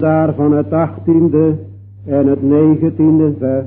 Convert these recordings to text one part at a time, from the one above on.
Daarvan het achttiende en het negentiende vers.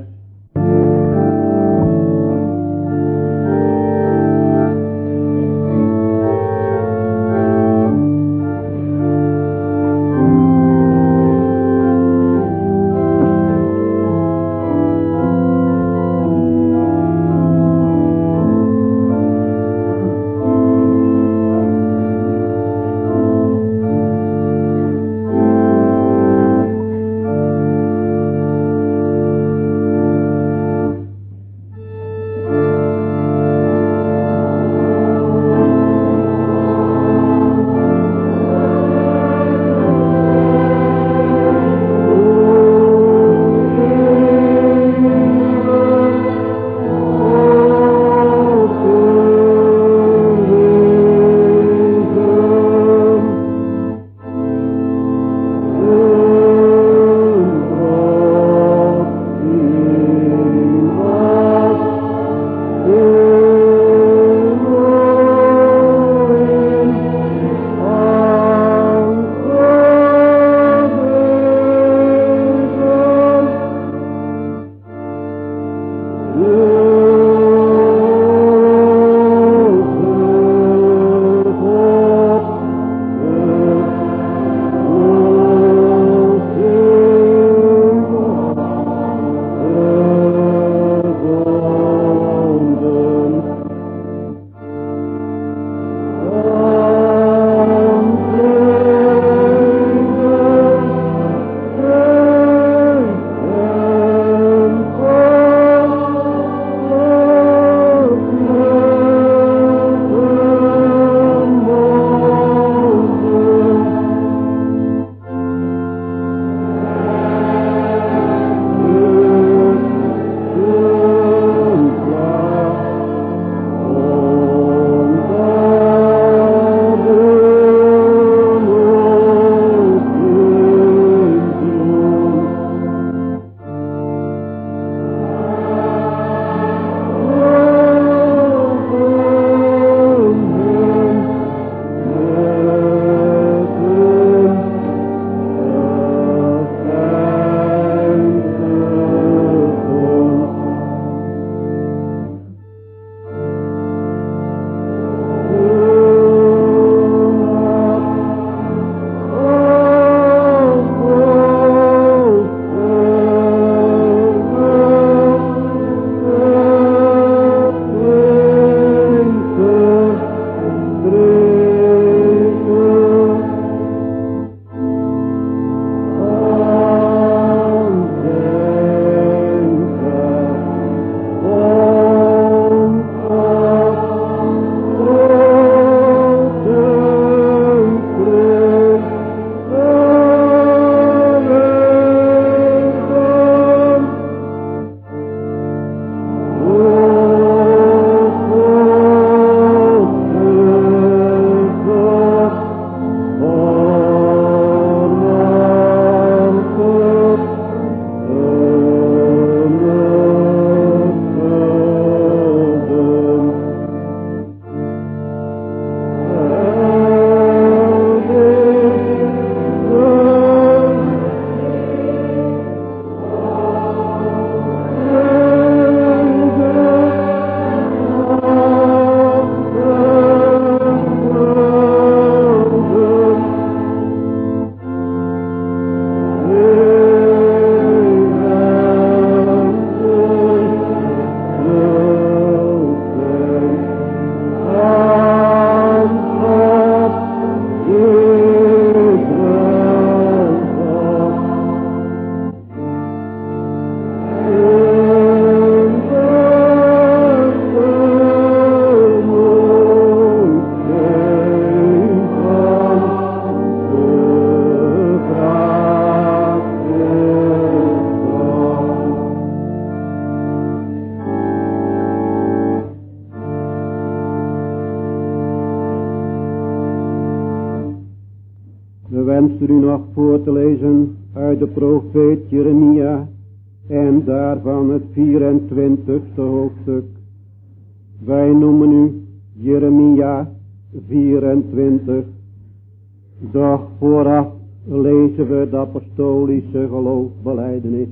Lezen we de apostolische geloofbeleidenis.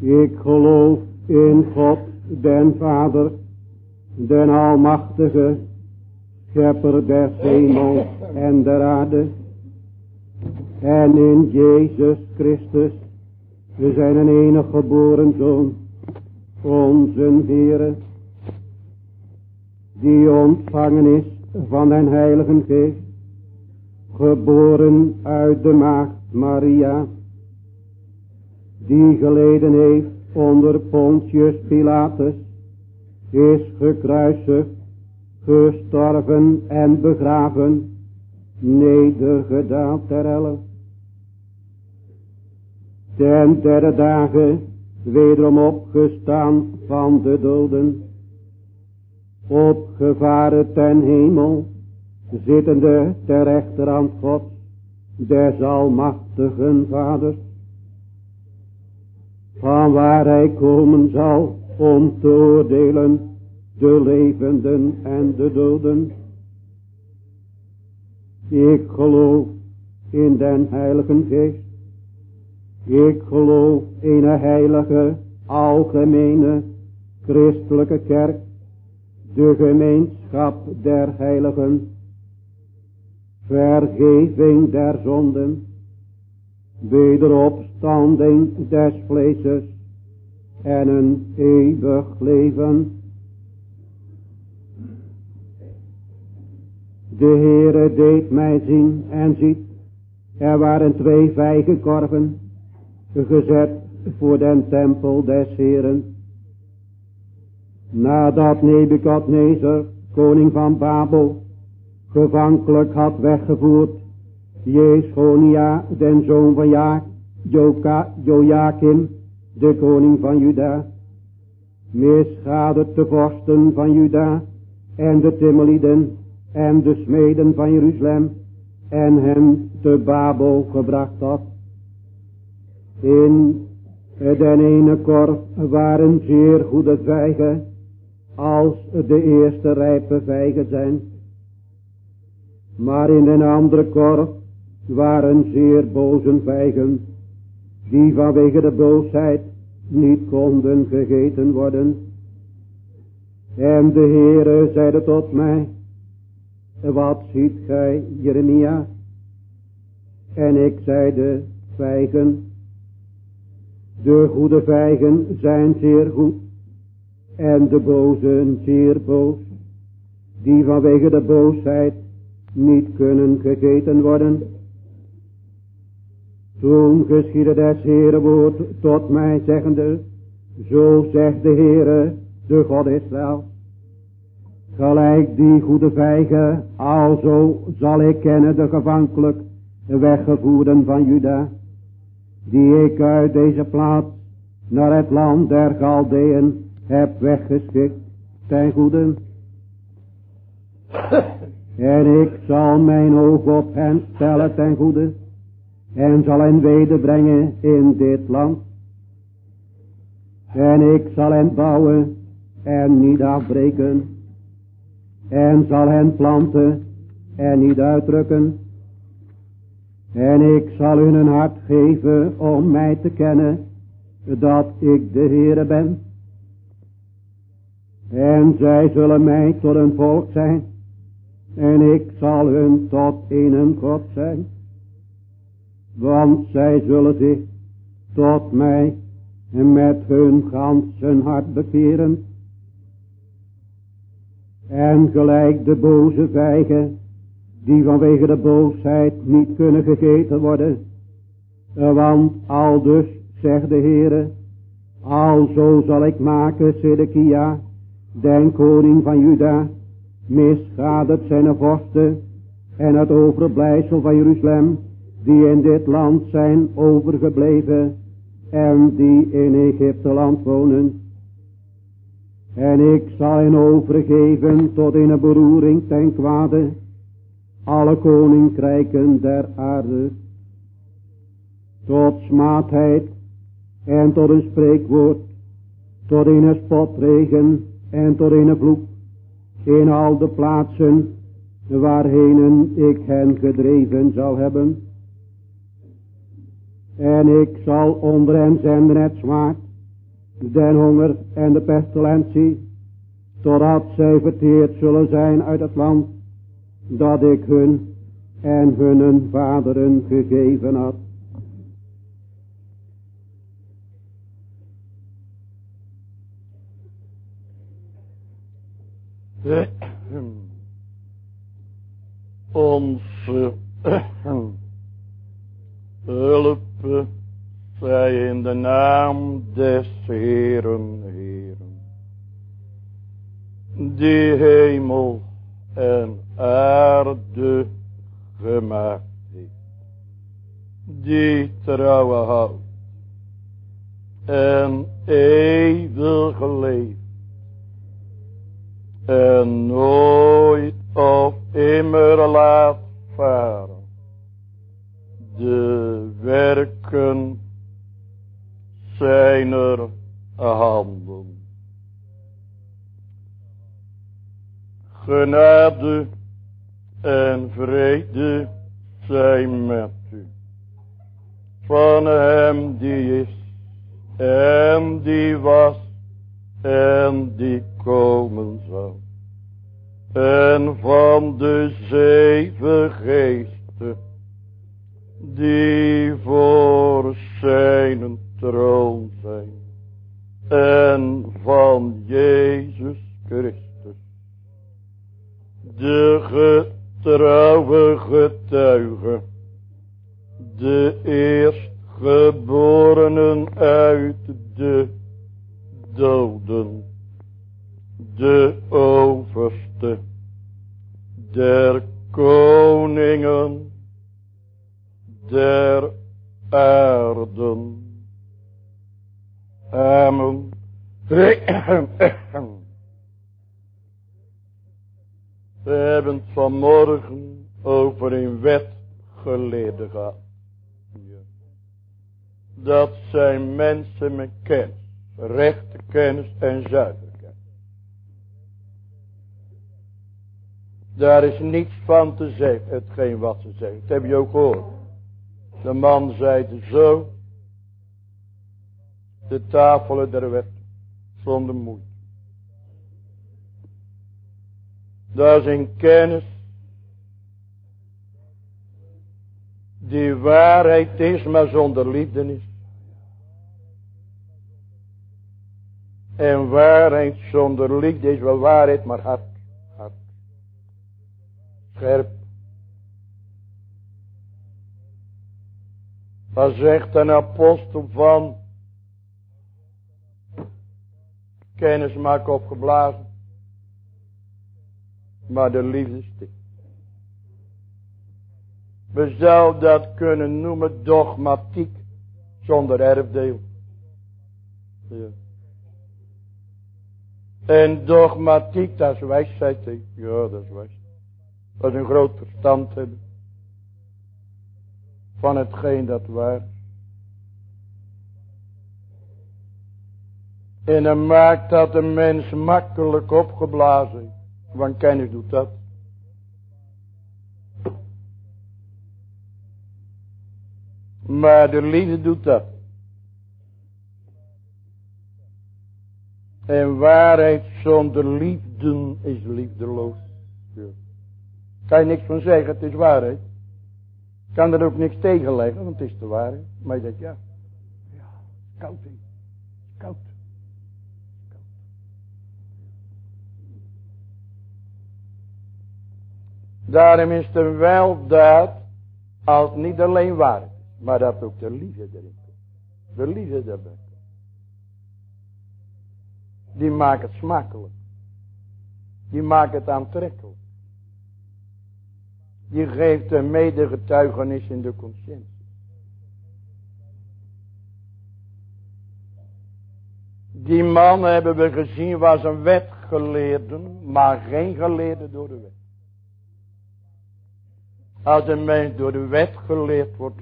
Ik geloof in God, den Vader, den Almachtige, Schepper des hemels en der aarde, en in Jezus Christus, zijn een enige geboren Zoon, onze Heere, die ontvangen is van den Heiligen Geest, geboren uit de maagd Maria, die geleden heeft onder Pontius Pilatus, is gekruisigd, gestorven en begraven, nedergedaald ter helle. Ten derde dagen wederom opgestaan van de doden, opgevaren ten hemel, zittende ter rechterhand God, des almachtigen vaders, van waar hij komen zal om te oordelen de levenden en de doden. Ik geloof in den heilige geest. Ik geloof in een heilige, algemene, christelijke kerk, de gemeenschap der heiligen, vergeving der zonden, wederopstanding des vleeses en een eeuwig leven. De Heere deed mij zien en ziet, er waren twee vijgenkorven gezet voor den tempel des Heeren. Nadat Nebukadnezar, koning van Babel, gevankelijk had weggevoerd Jeschonia, den zoon van ja, Joka, Joachim, de koning van Juda, misgadert de vorsten van Juda en de Timmeliden en de smeden van Jeruzalem en hen te Babel gebracht had. In den ene korf waren zeer goede vijgen als de eerste rijpe vijgen zijn. Maar in den andere korf waren zeer boze vijgen, die vanwege de boosheid niet konden gegeten worden. En de Heere zeide tot mij, wat ziet gij, Jeremia? En ik zeide, vijgen. De goede vijgen zijn zeer goed, en de bozen zeer boos, die vanwege de boosheid niet kunnen gegeten worden. Toen geschiedde des Heere woord tot mij zeggende, zo zegt de Heere, de God Israël. Gelijk die goede vijgen, alzo zal ik kennen de gevankelijk weggevoerden van Juda, die ik uit deze plaats naar het land der Galdeën heb weggeschikt ten goede. En ik zal mijn oog op hen stellen ten goede en zal hen wederbrengen in dit land. En ik zal hen bouwen en niet afbreken. En zal hen planten en niet uitdrukken. En ik zal hun een hart geven om mij te kennen dat ik de Heere ben. En zij zullen mij tot een volk zijn. En ik zal hun tot een God zijn want zij zullen zich tot mij en met hun ganse hart bekeren. En gelijk de boze vijgen, die vanwege de boosheid niet kunnen gegeten worden. Want al dus, zegt de Heere, alzo zal ik maken Sedekia, den koning van Juda, misgadert zijn vorsten en het overblijfsel van Jeruzalem, die in dit land zijn overgebleven en die in Egypte land wonen. En ik zal hen overgeven tot een beroering ten kwade, alle koninkrijken der aarde, tot smaadheid en tot een spreekwoord, tot een spotregen en tot een vloek, in al de plaatsen waarheen ik hen gedreven zal hebben. En ik zal onder hen zenden het zwaard, den honger en de pestilentie, totdat zij verteerd zullen zijn uit het land, dat ik hun en hun vaderen gegeven had. Onze hulp zij in de naam des Heeren, die hemel en aarde gemaakt heeft, die trouwen houdt. En eeuwig Genade en vrede zijn met u. Van hem die is en die was en die komen zal. En van de zeven geesten die voor zijn troon zijn. En van Jezus Christus. De getrouwe getuige. De eerstgeborenen uit de doden. De overste der koningen der aarden. Amen. We hebben het vanmorgen over een wet geleden gehad. Dat zijn mensen met kennis, rechte kennis en zuiver kennis. Daar is niets van te zeggen, hetgeen wat ze zeggen. Dat heb je ook gehoord. De man zei zo. De tafelen der wet. Zonder moeite. Dat is een kennis. Die waarheid is, maar zonder liefde is. En waarheid zonder liefde is wel waarheid, maar hard. Hard. Scherp. Wat zegt een apostel van kennis maken opgeblazen. Maar de liefde stik. We zouden dat kunnen noemen dogmatiek zonder erfdeel. En dogmatiek, dat is wijsheid. Ja, dat is wijsheid. Dat is een groot verstand hebben van hetgeen dat waar En dan maakt dat een mens makkelijk opgeblazen. Want kennis doet dat. Maar de liefde doet dat. En waarheid zonder liefde is liefdeloos. Ja. Kan je niks van zeggen, het is waarheid. Kan er ook niks tegen leggen, want het is de waarheid. Maar je denkt, ja, ja. Koud. koud. Daarom is de weldaad als niet alleen waarheid, maar dat ook de liefde erin komt. De liefde erbij. Die maakt het smakelijk. Die maakt het aantrekkelijk. Die geeft een medegetuigenis in de conscientie. Die man hebben we gezien was een wetgeleerde, maar geen geleerde door de wet. Als een mens door de wet geleerd wordt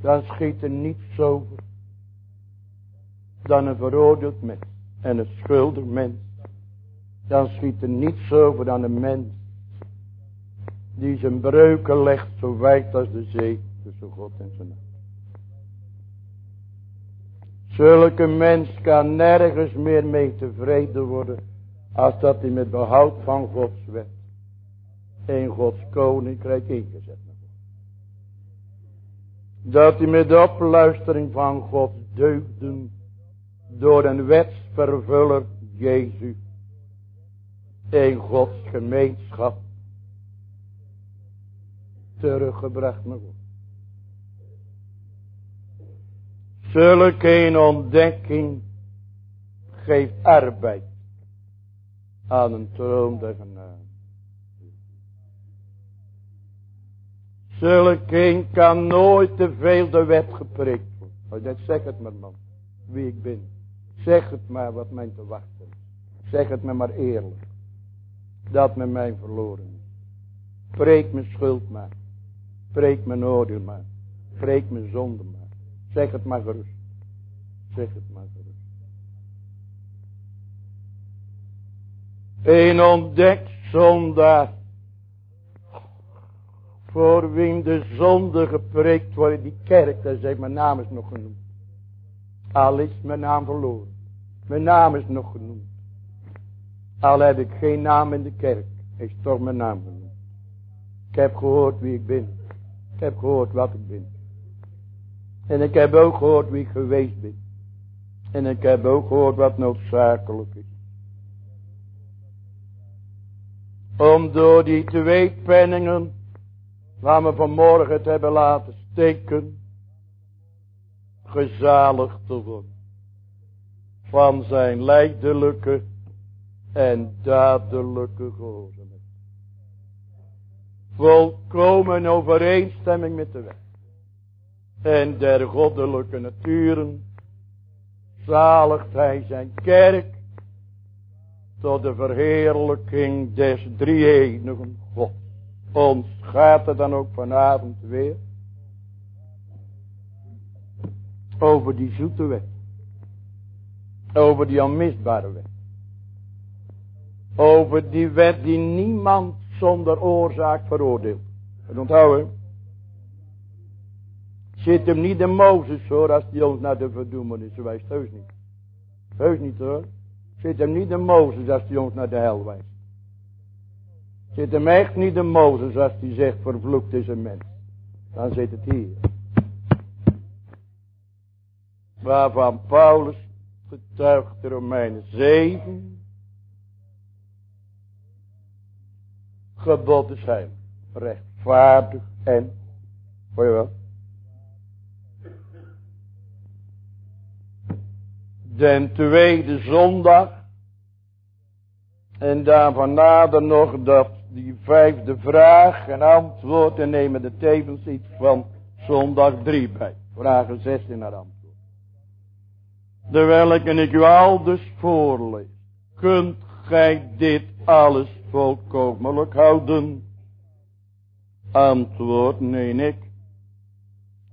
dan schiet er niets over dan een veroordeeld mens en een schuldig mens. Dan schiet er niets over dan een mens die zijn breuken legt zo wijd als de zee tussen God en zijn Zulke mens kan nergens meer mee tevreden worden. Als dat hij met behoud van Gods wet. In Gods koninkrijk ingezet Dat hij met de opluistering van Gods deugden. Door een wetsvervuller Jezus. In Gods gemeenschap. Teruggebracht mag worden. Zulke een ontdekking geeft arbeid aan een troon der. Zulke een kan nooit te veel de wet gepreekt worden. Oh, dat zeg het maar man, wie ik ben. Zeg het maar wat mij te wachten is. Zeg het me maar eerlijk. Dat met mij verloren is. Preek mijn schuld maar. Preek mijn oordeel maar. Preek mijn zonde maar. Zeg het maar gerust. Zeg het maar gerust. Een ontdekt zondaar. Voor wie de zonde gepreekt wordt in die kerk. Daar zegt mijn naam is nog genoemd. Al is mijn naam verloren. Mijn naam is nog genoemd. Al heb ik geen naam in de kerk. Is toch mijn naam genoemd. Ik heb gehoord wie ik ben. Ik heb gehoord wat ik ben. En ik heb ook gehoord wie ik geweest ben. En ik heb ook gehoord wat noodzakelijk is. Om door die twee penningen, waar we vanmorgen het hebben laten steken, gezaligd te worden. Van zijn leidelijke en dadelijke gehoorzaamheid. Volkomen overeenstemming met de wet en der goddelijke naturen zaligt hij zijn kerk tot de verheerlijking des drie-enigen God. Ons gaat het dan ook vanavond weer over die zoete wet. Over die onmisbare wet. Over die wet die niemand zonder oorzaak veroordeelt. En onthouden, Zit hem niet in Mozes hoor, als die ons naar de verdoemenis wijst. Heus niet. Heus niet hoor. Zit hem niet in Mozes als die ons naar de hel wijst. Zit hem echt niet in Mozes als die zegt vervloekt is een mens. Dan zit het hier. Waarvan Paulus getuigt de Romeinen 7. Gebod zijn rechtvaardig en, hoor je wel, Den tweede zondag. En daarvan nader nog dat die vijfde vraag en antwoord. En nemen er tevens iets van zondag drie bij. Vragen 16 naar antwoord. De welke ik u al dus voorlees. Kunt gij dit alles volkomenlijk houden? Antwoord, nee ik.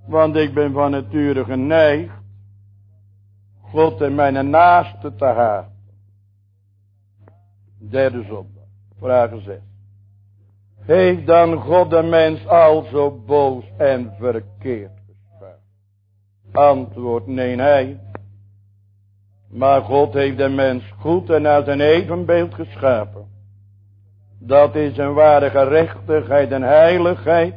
Want ik ben van nature geneigd God en mijn naaste te haat. Derde zondag. Vraag 6. Heeft dan God de mens al zo boos en verkeerd geschapen? Antwoord nee, nee. Maar God heeft de mens goed en naar zijn evenbeeld geschapen. Dat is een ware gerechtigheid en heiligheid.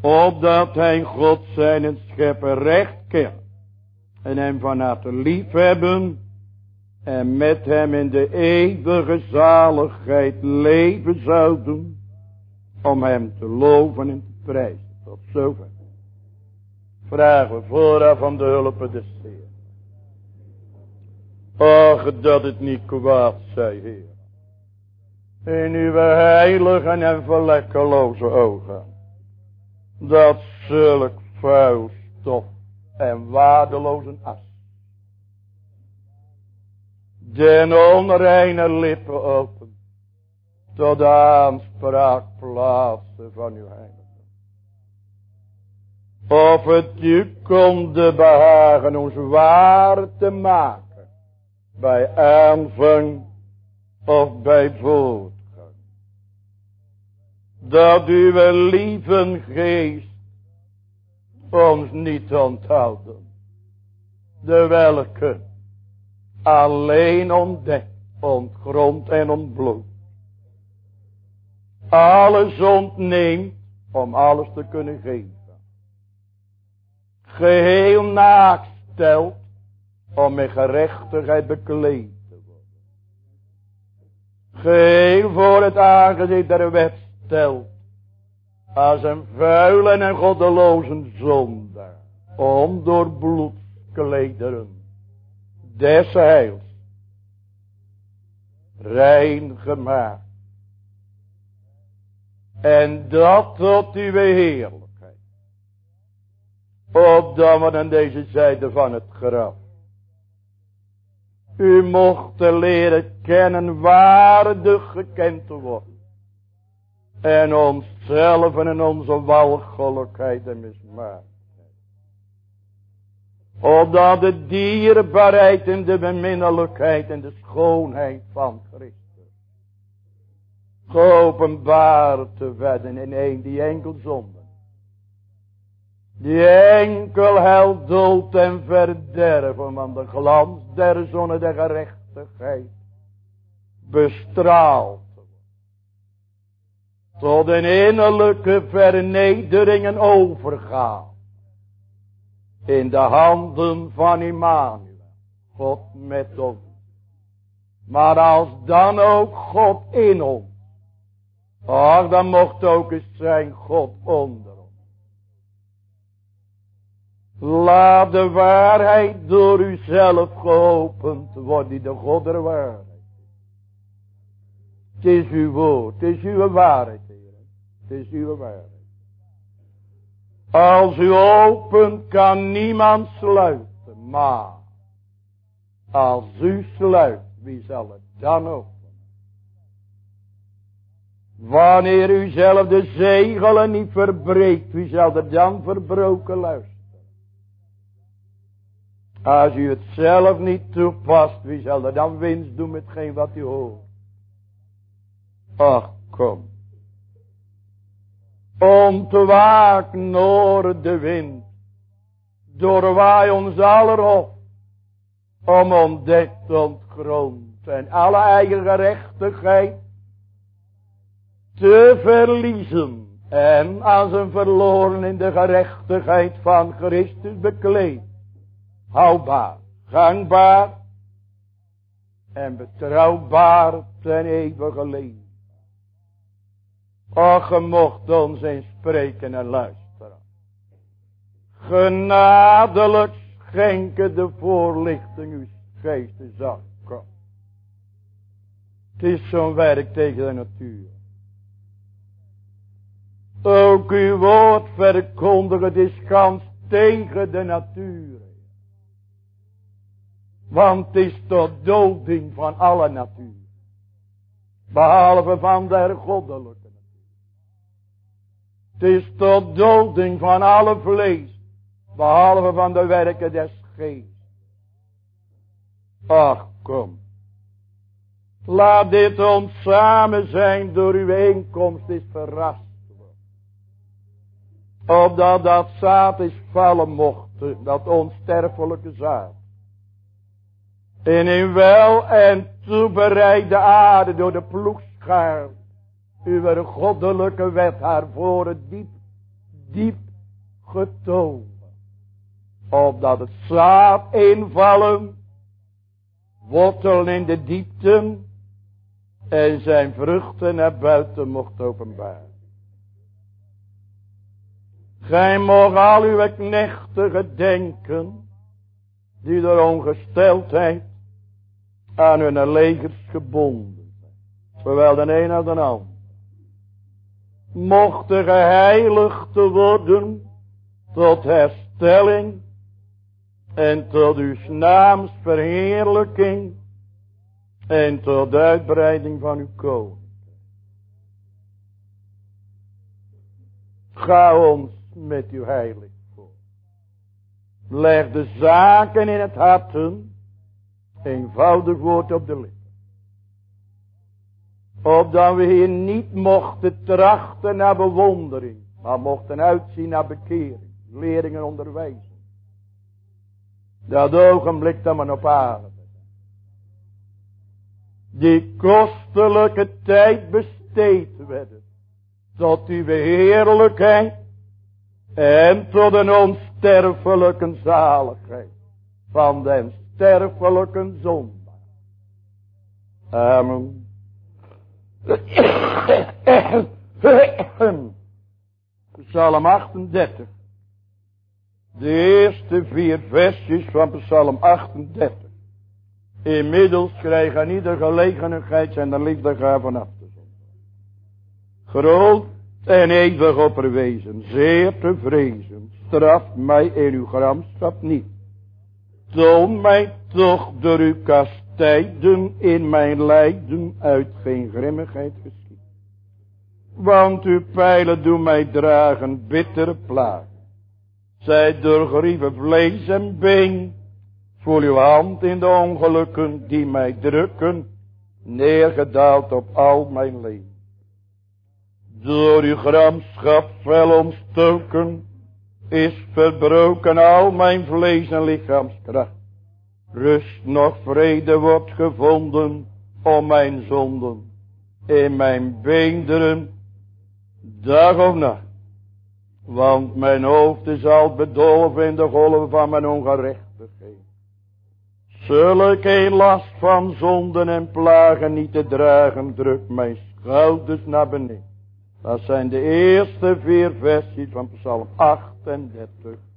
Opdat hij God zijn schepper recht kent en hem van harte lief hebben en met hem in de eeuwige zaligheid leven zouden om hem te loven en te prijzen. Tot zover. Vragen we vooraf om de hulp des Heer. Och, dat het niet kwaad zij, Heer. In uw heilige en verlekkeloze ogen. Dat zulk vuil stof en waardeloze as. Den onreine lippen open, tot de aanspraak plaatsen van uw heilige. Of het u konde behagen ons waar te maken, bij aanvang of bij voortgang. Dat uw lieve geest ons niet onthouden. de welke alleen ontdekt, ontgrond en ontbloot. Alles ontneemt om alles te kunnen geven. Geheel naakt stelt om met gerechtigheid bekleed te worden. Geheel voor het aangezicht der wet stelt als een vuile en goddeloze zondaar om door bloedsklederen des heils rein gemaakt. En dat tot uw heerlijkheid. Opdat we aan deze zijde van het graf. U mocht leren kennen waardig gekend te worden. En onszelf en onze walgelijkheid en mismaak. Opdat de dierbaarheid en de beminnelijkheid en de schoonheid van Christus. Geopenbaard te werden in een die enkel zonde. Die enkel hel dood en verderven van de glans der zonne der gerechtigheid. Bestraald. Tot een innerlijke vernedering en overgaan in de handen van Immanuel. God met ons. Maar als dan ook God in ons. Ach, dan mocht ook eens zijn God onder ons. Laat de waarheid door uzelf geopend worden, die de God der waarheid. Het is uw woord, het is uw waarheid, Heer. Het is uw waarheid. Als u opent kan niemand sluiten. Maar als u sluit, wie zal het dan openen? Wanneer u zelf de zegelen niet verbreekt, wie zal er dan verbroken luisteren? Als u het zelf niet toepast, wie zal er dan winst doen met geen wat u hoort? Ach, kom om te waken door de wind. Door wij ons allerhof. Om ontdekt, ontgrond en alle eigen gerechtigheid te verliezen. En als een verloren in de gerechtigheid van Christus bekleed. Houdbaar, gangbaar en betrouwbaar ten eeuwige leven. Och, ge mocht ons eens spreken en luisteren. Genadelijk schenken de voorlichting uw geesten zakken. Het is zo'n werk tegen de natuur. Ook uw woord verkondigen is kans tegen de natuur. Want het is tot doding van alle natuur. Behalve van der goddelijke. Het is tot doding van alle vlees. Behalve van de werken des geest. Ach, kom. Laat dit ons samen zijn door uw eenkomst is verrast. Opdat dat zaad is vallen mocht. Dat onsterfelijke zaad. En in wel en toebereide aarde door de ploegschaar uw goddelijke wet haar voor diep, diep getogen. Opdat het zaad invallen, wortelen in de diepten en zijn vruchten naar buiten mocht openbaren. Gij mocht al uw knechten gedenken, die door ongesteldheid aan hun legers gebonden zijn. Zowel de een als de ander mochten geheiligd worden tot herstelling en tot uw naams verheerlijking en tot uitbreiding van uw koning. Ga ons met uw heilig voor. Leg de zaken in het harten, eenvoudig woord op de lippen. Opdat we hier niet mochten trachten naar bewondering. Maar mochten uitzien naar bekering. Leringen onderwijzen. Dat ogenblik dat men op aarde. Die kostelijke tijd besteed werden. Tot uw heerlijkheid. En tot een onsterfelijke zaligheid. Van den sterfelijke zondaar. Amen. Psalm 38. De eerste vier versjes van Psalm 38. Inmiddels krijg aan ieder gelegenheid zijn de liefde van af te zetten. Groot en eeuwig opperwezen, zeer te vrezen, straf mij in uw gramschap niet. Toon mij toch door uw kastijden in mijn lijden uit geen grimmigheid geschiet. Want uw pijlen doen mij dragen bittere plagen. Zij doorgrieven vlees en been. Voel uw hand in de ongelukken die mij drukken. Neergedaald op al mijn leven. Door uw gramschap fel ontstoken. Is verbroken al mijn vlees en lichaamskracht. Rust nog vrede wordt gevonden om mijn zonden. In mijn beenderen. Dag of nacht. Want mijn hoofd is al bedolven in de golven van mijn ongerechtigheid. Zul ik een last van zonden en plagen niet te dragen, druk mijn schouders naar beneden. Dat zijn de eerste vier versies van Psalm 38.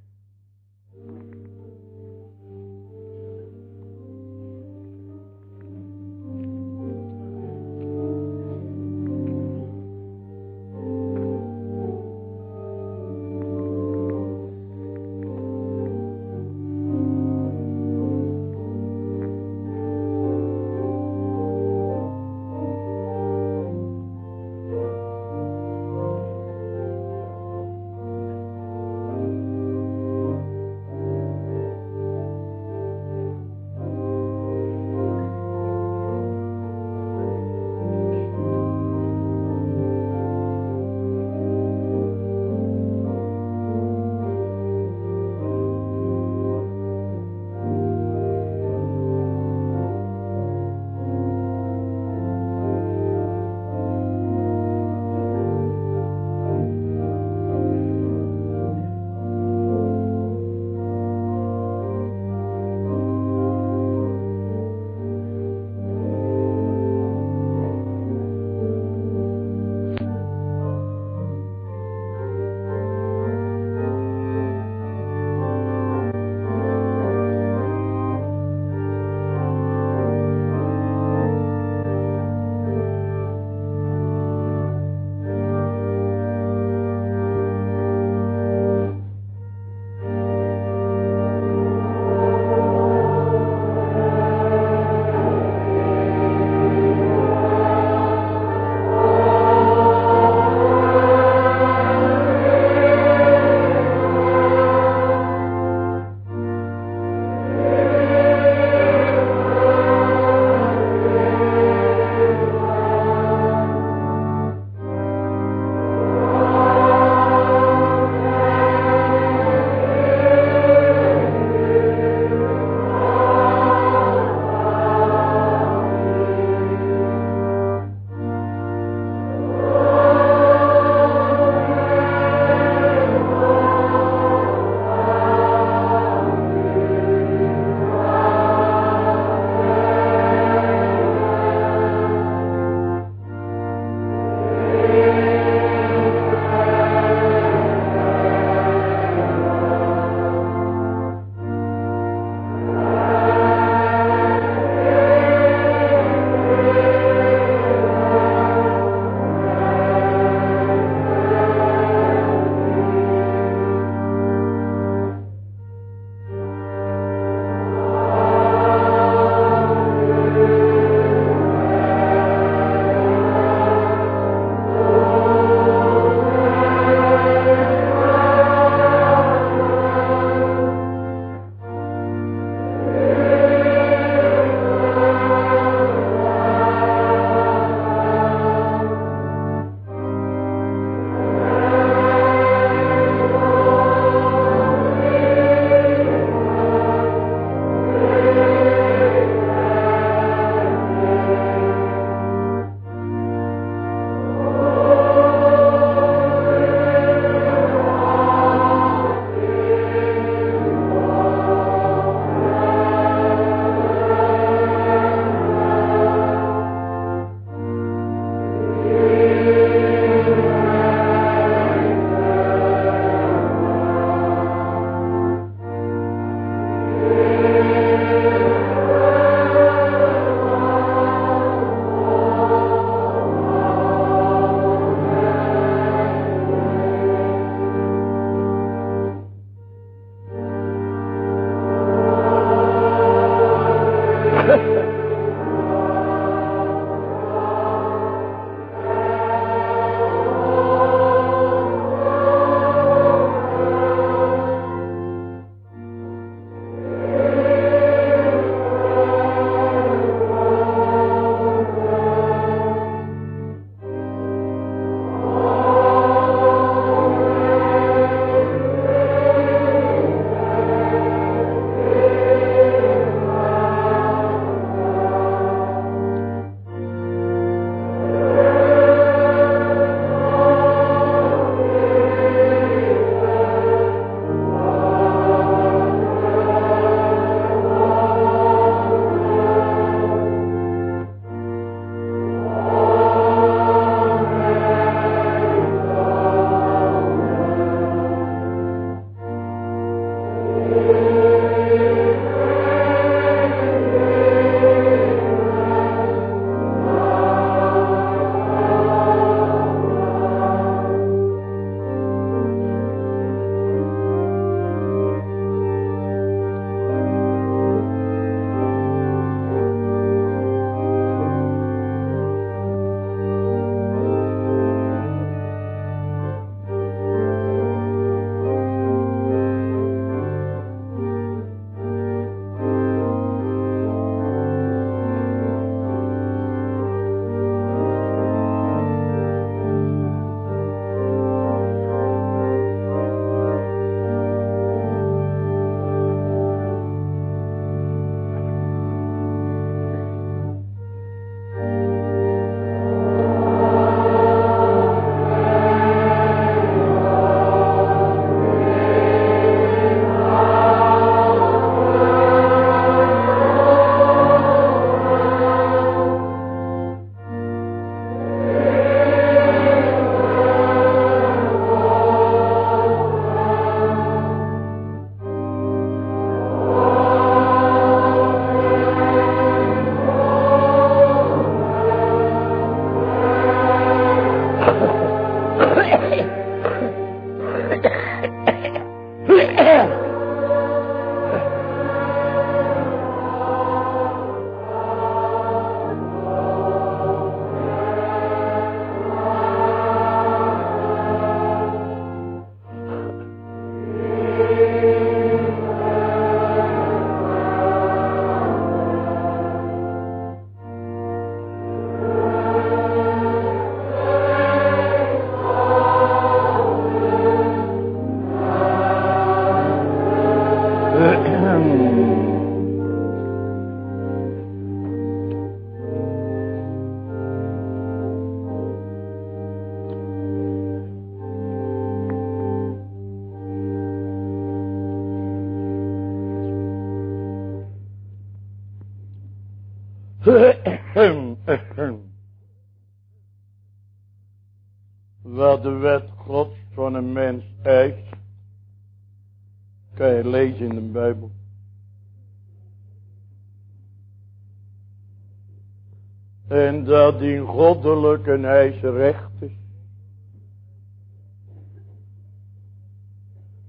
Goddelijk en hij is.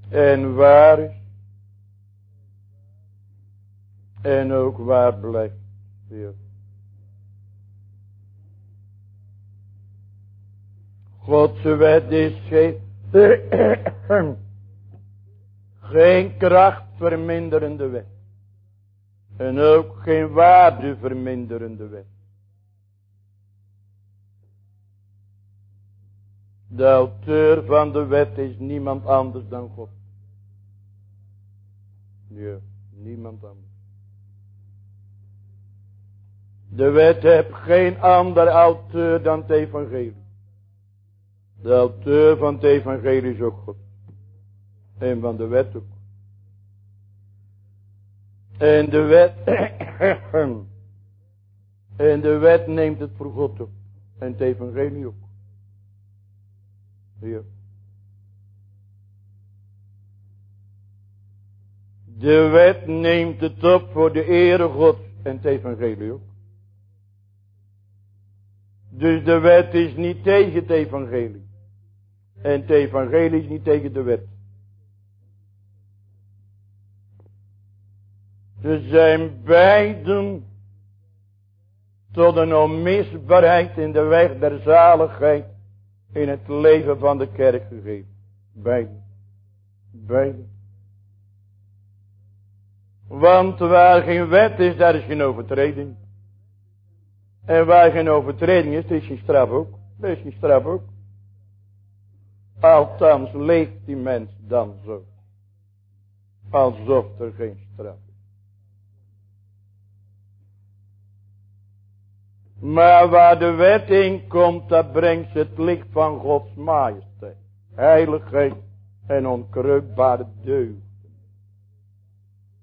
En waar is. En ook waar blijft. Ja. Godse wet is geen, geen kracht verminderende wet. En ook geen waarde verminderende wet. De auteur van de wet is niemand anders dan God. Ja, niemand anders. De wet heeft geen ander auteur dan het evangelie. De auteur van het evangelie is ook God. En van de wet ook. En de wet. en de wet neemt het voor God op. En het evangelie ook. De wet neemt het op voor de ere God en het evangelie ook. Dus de wet is niet tegen het evangelie. En het evangelie is niet tegen de wet. Ze zijn beiden tot een onmisbaarheid in de weg der zaligheid in het leven van de kerk gegeven. Beiden. Beiden. Want waar geen wet is, daar is geen overtreding. En waar geen overtreding is, is geen straf ook. Er is geen straf ook. Althans leeft die mens dan zo. Alsof er geen straf Maar waar de wet in komt, dat brengt het licht van Gods majesteit. Heiligheid en onkreukbare deugd.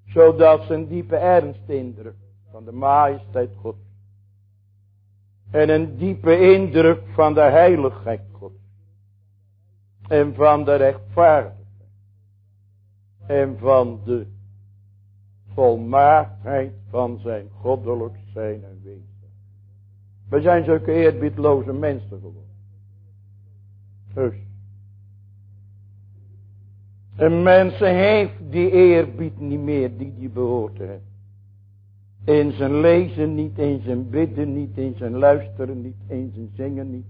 Zodat ze een diepe ernst indruk van de majesteit Gods. En een diepe indruk van de heiligheid Gods. En van de rechtvaardigheid. En van de volmaaktheid van zijn goddelijk zijn en wezen. We zijn zulke eerbiedloze mensen geworden. Dus. Een mens heeft die eerbied niet meer die die behoort hebben. In zijn lezen niet, in zijn bidden niet, in zijn luisteren niet, in zijn zingen niet.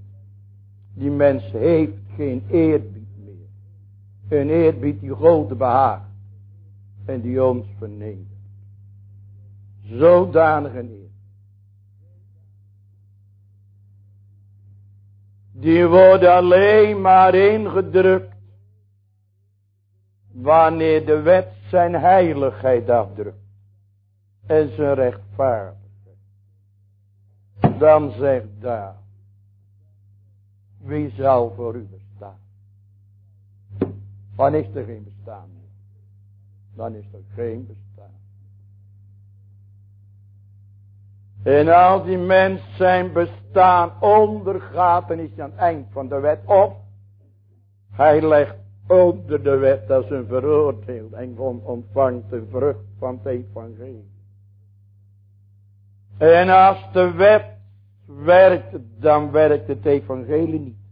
Die mens heeft geen eerbied meer. Een eerbied die God behaagt. En die ons vernedert. Zodanig een eer. Die worden alleen maar ingedrukt. Wanneer de wet zijn heiligheid afdrukt. En zijn rechtvaardigheid. Dan zegt daar. Wie zal voor u bestaan? Dan is er geen bestaan meer. Dan is er geen bestaan. En als die mens zijn bestaan ondergaat, dan is aan het eind van de wet op. Hij legt onder de wet als een veroordeeld en ontvangt de vrucht van het evangelie. En als de wet werkt, dan werkt het evangelie niet.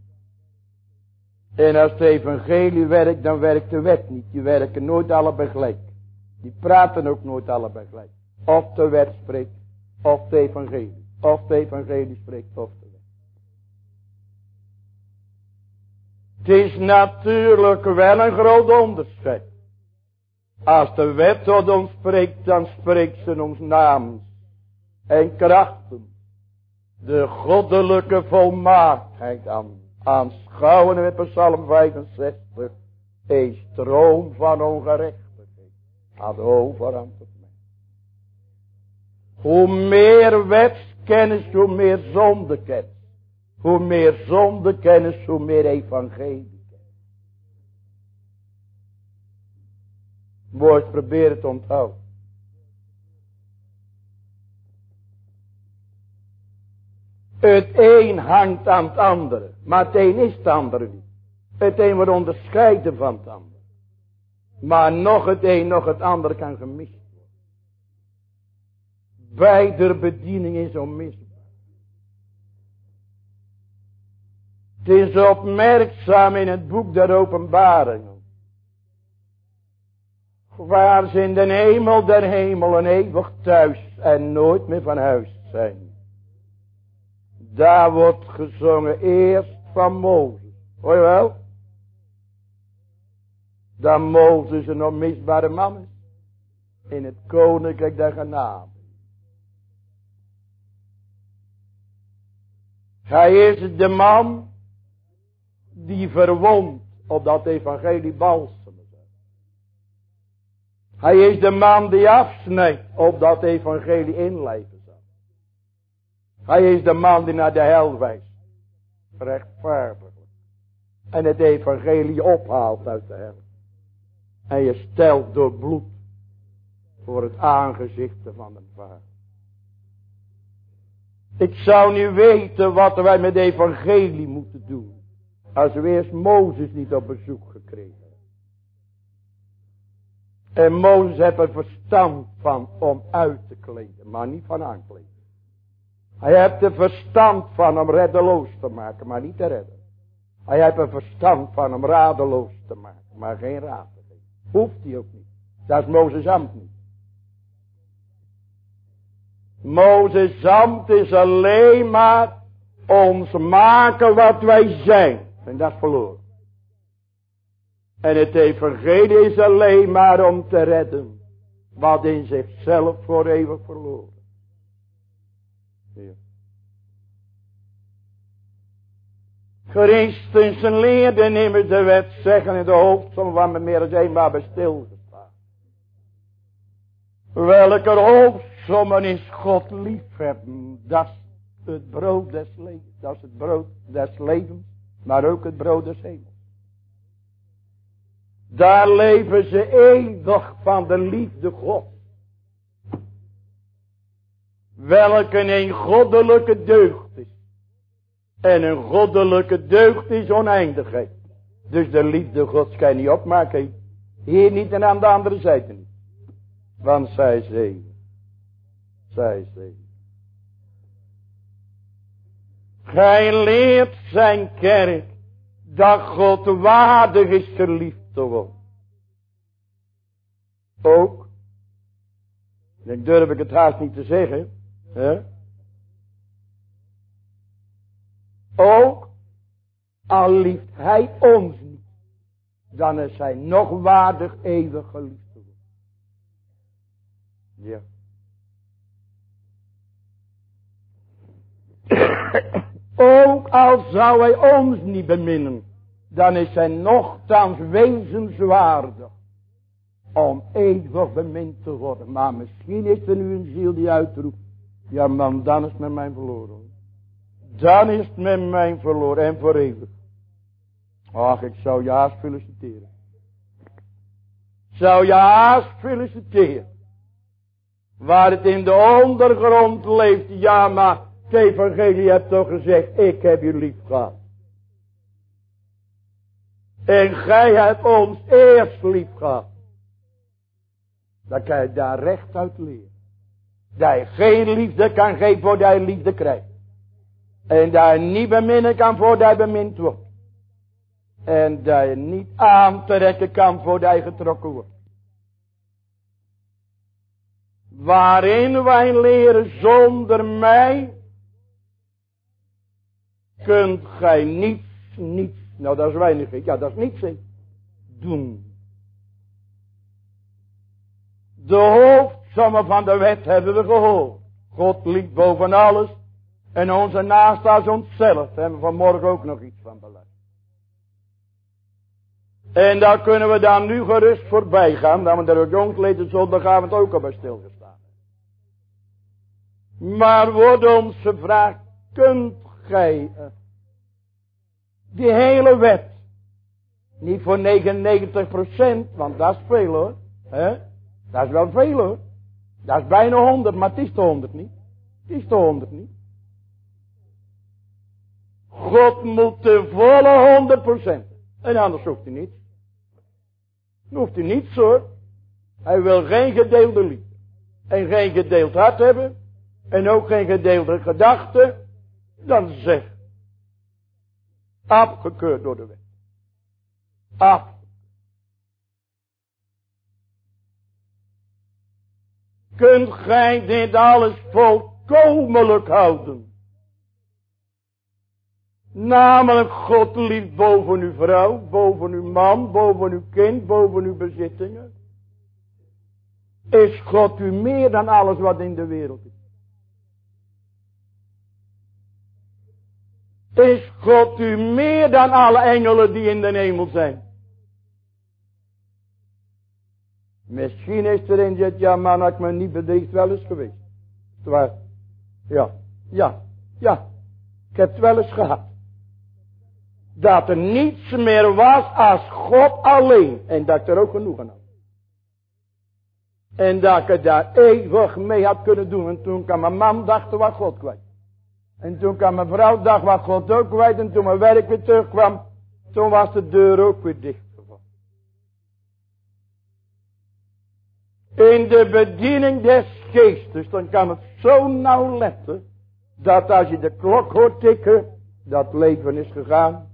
En als het evangelie werkt, dan werkt de wet niet. Die werken nooit allebei gelijk. Die praten ook nooit allebei gelijk. Of de wet spreekt, of de evangelie. Of de evangelie spreekt of de. Het is natuurlijk wel een groot onderscheid. Als de wet tot ons spreekt, dan spreekt ze ons namens en krachten. De goddelijke volmaaktheid aan. Aanschouwen met Psalm 65. Een stroom van ongerechtigheid. Aan de overhand hoe meer wetskennis, hoe meer zondekennis. Hoe meer zondekennis, hoe meer evangelie. Woord probeer het onthouden. Het een hangt aan het andere. Maar het een is het andere niet. Het een wordt onderscheiden van het andere. Maar nog het een, nog het andere kan gemist. Beider bediening is onmisbaar. Het is opmerkzaam in het boek der openbaringen. Waar ze in de hemel der hemelen eeuwig thuis en nooit meer van huis zijn. Daar wordt gezongen eerst van Mozes. Hoor je wel? Dat Mozes een onmisbare man is. In het koninkrijk der genade. Hij is de man die verwond op dat evangelie balsemen. Hij is de man die afsnijdt op dat evangelie inleven zal. Hij is de man die naar de hel wijst. Rechtvaardiglijk. En het evangelie ophaalt uit de hel. En je stelt door bloed voor het aangezicht van een vader. Ik zou nu weten wat wij met evangelie moeten doen. Als we eerst Mozes niet op bezoek gekregen. En Mozes heeft er verstand van om uit te kleden, maar niet van aankleden. Hij heeft er verstand van om reddeloos te maken, maar niet te redden. Hij heeft er verstand van om radeloos te maken, maar geen raad te geven. Hoeft hij ook niet. Dat is Mozes ambt niet. Mozes ambt is alleen maar ons maken wat wij zijn. En dat verloren. En het evangelie is alleen maar om te redden. Wat in zichzelf voor eeuwig verloren. Ja. Christus leerde immers de wet zeggen in de hoofdsom van me meer dan eenmaal bij stilgestaan. Welke hoofdsommen is God liefhebben. Dat is het brood des levens. Dat is het brood des levens maar ook het brood des hemels. Daar leven ze eeuwig van de liefde God. Welke een goddelijke deugd is. En een goddelijke deugd is oneindigheid. Dus de liefde Gods kan je niet opmaken. Hier niet en aan de andere zijde niet. Want zij zeven. Zij zeven. Gij leert zijn kerk dat God waardig is geliefd te worden. Ook, ik durf ik het haast niet te zeggen, hè? ook al liefd hij ons niet, dan is hij nog waardig eeuwig geliefd te worden. Ja. Ook al zou hij ons niet beminnen, dan is hij nogthans wezenswaardig om eeuwig bemind te worden. Maar misschien is er nu een ziel die uitroept, ja man, dan is met mijn verloren. Dan is met mijn verloren en voor eeuwig. Ach, ik zou je haast feliciteren. Zou je haast feliciteren. Waar het in de ondergrond leeft, ja maar het evangelie hebt toch gezegd, ik heb u lief gehad. En gij hebt ons eerst lief gehad. Dan kan je daar recht uit leren. Dat geen liefde kan geven voordat je liefde krijgt. En dat je niet beminnen kan voordat je bemind wordt. En dat je niet aantrekken kan voordat je getrokken wordt. Waarin wij leren zonder mij kunt gij niets, niets, nou dat is weinig, ja dat is niets doen. De hoofdsommen van de wet hebben we gehoord. God liegt boven alles en onze naast als onszelf. Hebben we vanmorgen ook nog iets van beluisterd. En daar kunnen we dan nu gerust voorbij gaan. Dat we daar ook zondagavond ook al bij stilgestaan. Maar wordt ons gevraagd, kunt gij die hele wet. Niet voor 99 procent, want dat is veel hoor. He? Dat is wel veel hoor. Dat is bijna 100, maar het is de 100 niet. Het is de 100 niet. God moet de volle 100%. En anders hoeft hij niet. Hoeft hij niets hoor. Hij wil geen gedeelde liefde. En geen gedeeld hart hebben. En ook geen gedeelde gedachten. Dan zeg. Afgekeurd door de wet. Af. Kunt gij dit alles volkomenlijk houden? Namelijk God lief boven uw vrouw, boven uw man, boven uw kind, boven uw bezittingen. Is God u meer dan alles wat in de wereld is? Is God u meer dan alle engelen die in de hemel zijn? Misschien is er een die ja man, ik me niet bedriegt wel eens geweest. Waar? Ja, ja, ja. Ik heb het wel eens gehad. Dat er niets meer was als God alleen. En dat ik er ook genoegen had. En dat ik het daar eeuwig mee had kunnen doen. En toen kwam mijn man dacht wat God kwijt. En toen kwam mijn vrouw dacht wat God ook kwijt. En toen mijn werk weer terugkwam. Toen was de deur ook weer dicht. In de bediening des geestes, dan kan het zo nauw letten, dat als je de klok hoort tikken, dat leven is gegaan.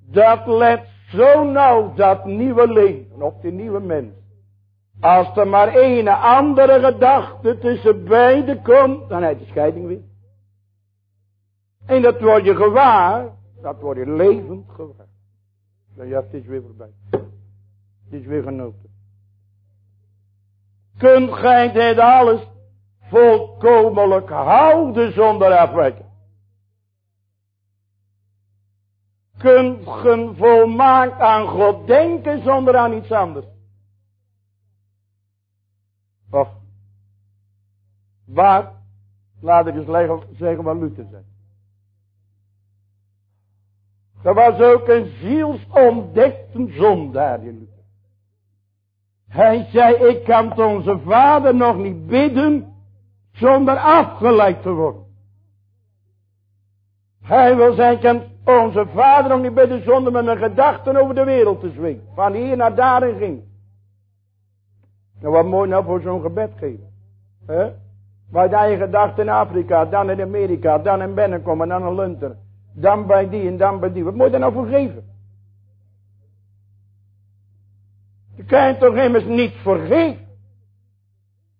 Dat let zo nauw dat nieuwe leven, of die nieuwe mens. Als er maar een andere gedachte tussen beiden komt, dan heb je scheiding weer. En dat word je gewaar, dat word je levend gewaar. Dan ja, het is weer voorbij is weer genoten. Kunt gij dit alles volkomenlijk houden zonder afwijking? Kunt ge volmaakt aan God denken zonder aan iets anders? Of, waar, laat ik eens zeggen wat Luther zegt. Er was ook een zielsontdekte zondaar in Luther. Hij zei, ik kan onze vader nog niet bidden zonder afgeleid te worden. Hij wil zijn, kan onze vader nog niet bidden zonder met mijn gedachten over de wereld te zwingen. Van hier naar daar en ging. Nou, wat mooi nou voor zo'n gebed geven. Waar je gedachten in Afrika, dan in Amerika, dan in Bennekom en dan in Lunter. Dan bij die en dan bij die. Wat moet je nou voor geven? Je kan je toch immers niet vergeven.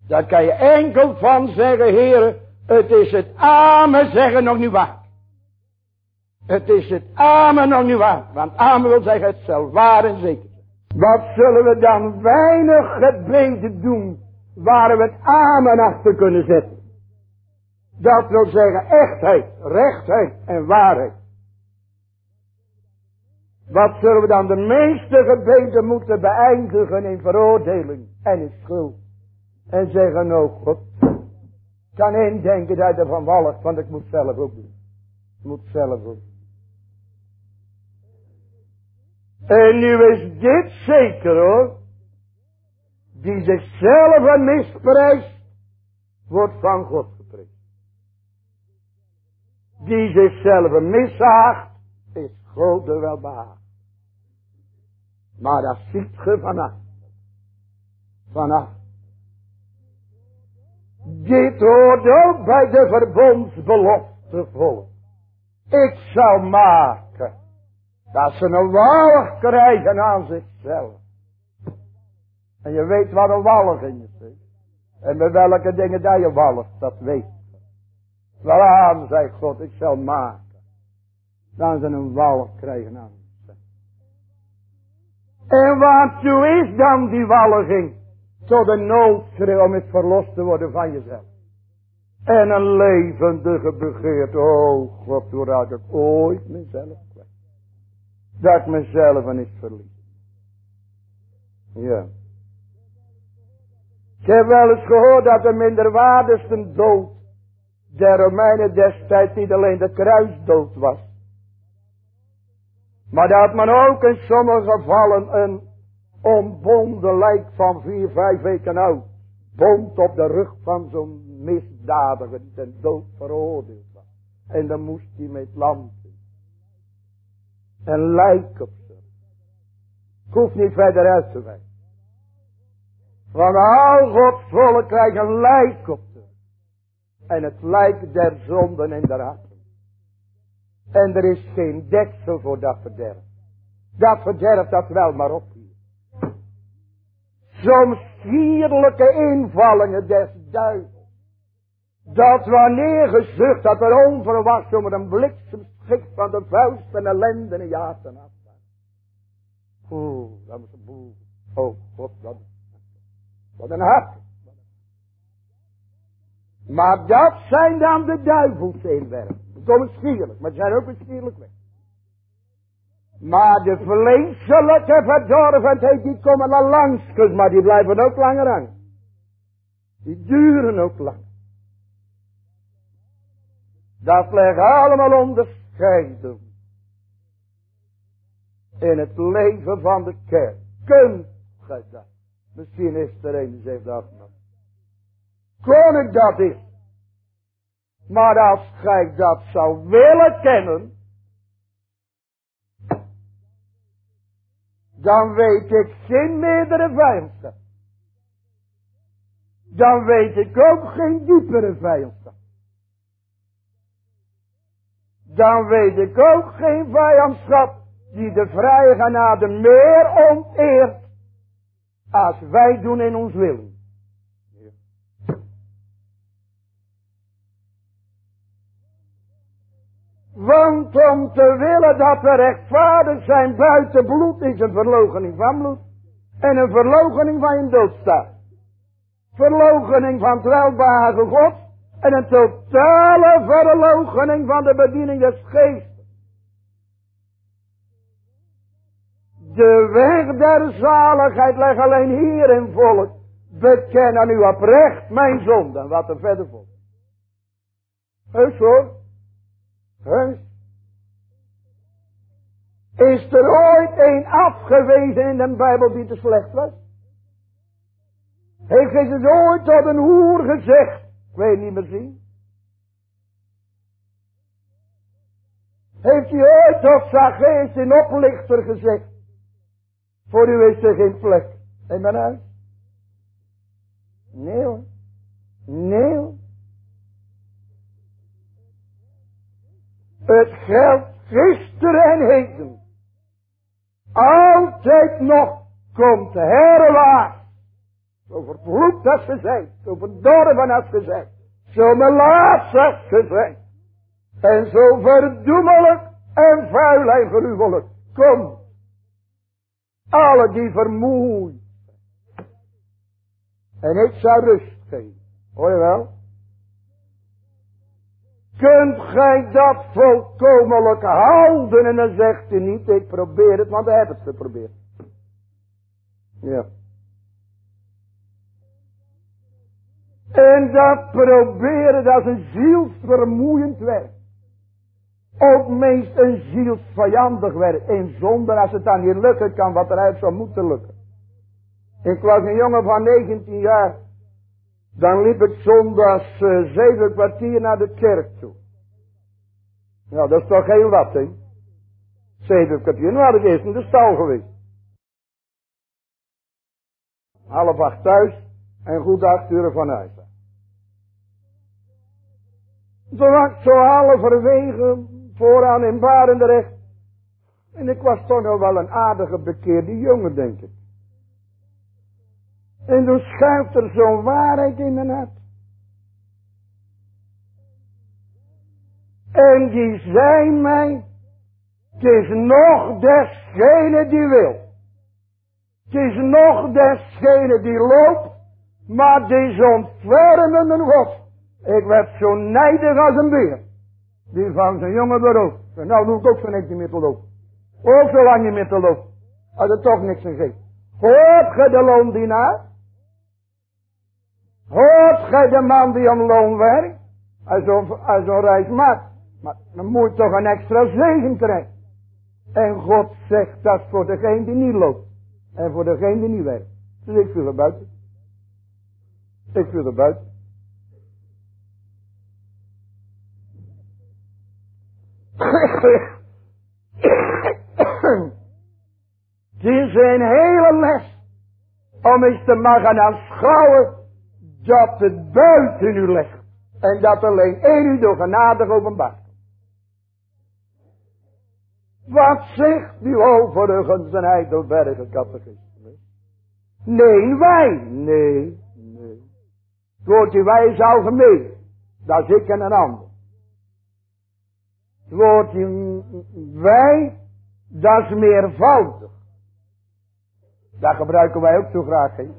Daar kan je enkel van zeggen, heren, het is het amen zeggen nog niet waar. Het is het amen nog niet waar. Want amen wil zeggen, het zal waar en zeker Wat zullen we dan weinig gebeden doen, waar we het amen achter kunnen zetten. Dat wil zeggen echtheid, rechtheid en waarheid. Wat zullen we dan de meeste gebeden moeten beëindigen in veroordeling en in schuld. En zeggen, oh God, kan indenken dat er van walgt, want ik moet zelf ook doen. Ik moet zelf ook En nu is dit zeker hoor. Die zichzelf misprijst, wordt van God geprezen. Die zichzelf mishaagt, is God er wel. Maar dat ziet ge vanaf. Vanaf. Dit hoort ook bij de verbondsbelofte volk. Ik zal maken dat ze een walg krijgen aan zichzelf. En je weet wat een walging is. En met welke dingen dat je walgt, dat weet je. Wel aan, zei God, ik zal maken. Dan ze een walg krijgen aan en waartoe is dan die walging? Tot een noodschreeuw om het verlost te worden van jezelf. En een levendige begeerte. Oh God, hoe raak ik ooit mezelf. Dat ik mezelf eens verlies. Ja. Ik heb wel eens gehoord dat de minderwaardigste dood der Romeinen destijds niet alleen de kruisdood was. Maar dat men ook in sommige gevallen een onbonden lijk van vier, vijf weken oud bond op de rug van zo'n misdadiger die ten dood veroordeeld was. En dan moest hij met lampen. En lijk op ze. Ik niet verder uit te wijzen. Want al Gods volk krijgt een lijk op ze. En het lijk der zonden en der harten. En er is geen deksel voor dat verderf. Dat verderf dat wel maar op hier. Zo'n sierlijke invallingen des duivels. Dat wanneer gezucht dat er onverwacht om een bliksemschik van de vuist en ellende en jaten af. Oeh, dat is een boel. Oh, God, wat, wat een hart. Maar dat zijn dan de duivels inwerpen. Die komen schierlijk, maar ze zijn ook schierlijk weg. Maar de vleeselijke verdorvenheid, die komen al langs, maar die blijven ook langer aan. Die duren ook lang. Dat ligt allemaal onderscheiden. In het leven van de kerk. Kunt gij dat? Misschien is er een die zegt dat nog. Kon ik dat is. Maar als gij dat zou willen kennen. Dan weet ik geen meerdere vijandschap. Dan weet ik ook geen diepere vijandschap. Dan weet ik ook geen vijandschap die de vrije genade meer onteert als wij doen in ons willen. Want om te willen dat we rechtvaardig zijn buiten bloed is een verlogening van bloed. En een verlogening van je doodstaat. Verlogening van het welbehagen God. En een totale verlogening van de bediening des geestes. De weg der zaligheid ligt alleen hier in volk. Beken aan u oprecht mijn zonde. Wat er verder volgt. Heus hoor. Heus. Is er ooit een afgewezen in de Bijbel die te slecht was? Heeft Jezus ooit tot een hoer gezegd? Ik weet niet meer zien. Heeft hij ooit tot Zacchaeus in oplichter gezegd? Voor u is er geen plek in mijn huis. Nee hoor. Nee hoor. Het geldt gisteren en heden. Altijd nog komt herwaarts. Zo als ze zijn. Zo verdorven als ze zijn. Zo melaats als ze zijn. En zo verdoemelijk en vuil en gruwelijk. Kom. Alle die vermoeid. En ik zou rust geven. Hoor je wel? Kunt gij dat volkomenlijk houden? En dan zegt hij niet, ik probeer het, want hij heeft het geprobeerd. Ja. En dat proberen, dat is een zielsvermoeiend werk. Ook meest een zielsvijandig werk. En zonder als het dan niet lukken kan wat eruit zou moeten lukken. Ik was een jongen van 19 jaar. Dan liep ik zondags uh, zeven kwartier naar de kerk toe. Nou, dat is toch heel wat, hè? Zeven kwartier. Nou, had ik eerst in de stal geweest. Half acht thuis en goed acht uur van huis. Ik zo halverwege vooraan in Barendrecht. En ik was toch nog wel een aardige bekeerde jongen, denk ik. En toen schuift er zo'n waarheid in mijn hart. En die zei mij, het is nog desgene die wil. Het is nog desgene die loopt, maar die ontfermende God. Ik werd zo nijdig als een beer. Die van zijn jonge beroep. Nou doe ik ook zo niks meer te lopen. Ook zo lang niet meer te lopen. Als toch niks in geeft. Hoort ge de loondienaar? Hoort gij de man die om loon werkt? Als zo'n zo reis maakt. Maar dan moet toch een extra zegen krijgen. En God zegt dat voor degene die niet loopt. En voor degene die niet werkt. Dus ik viel buiten. Ik wil er buiten. Is een hele les om eens te mogen aanschouwen dat het buiten u ligt. En dat alleen één u door genade openbaart. Wat zegt u overigens een Heidelberger catechismus? Nee, wij. Nee. Het woordje wij is algemeen. Dat is ik en een ander. Het woordje wij, dat is meervoudig. Dat gebruiken wij ook zo graag. He.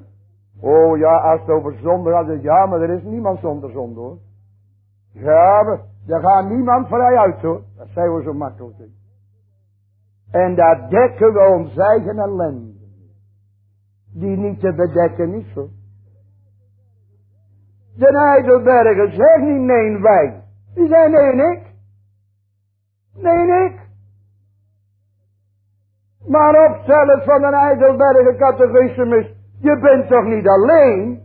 Oh ja, als het over zonde gaat, ja, maar er is niemand zonder zonde hoor. Ja, maar er gaat niemand vrij uit hoor. Dat zijn we zo makkelijk. En daar dekken we ons eigen ellende. Die niet te bedekken is hoor. De Heidelberger zegt niet nee wij. Die zei nee ik. Nee ik. Maar opstellen van een Heidelberger catechismus. Je bent toch niet alleen?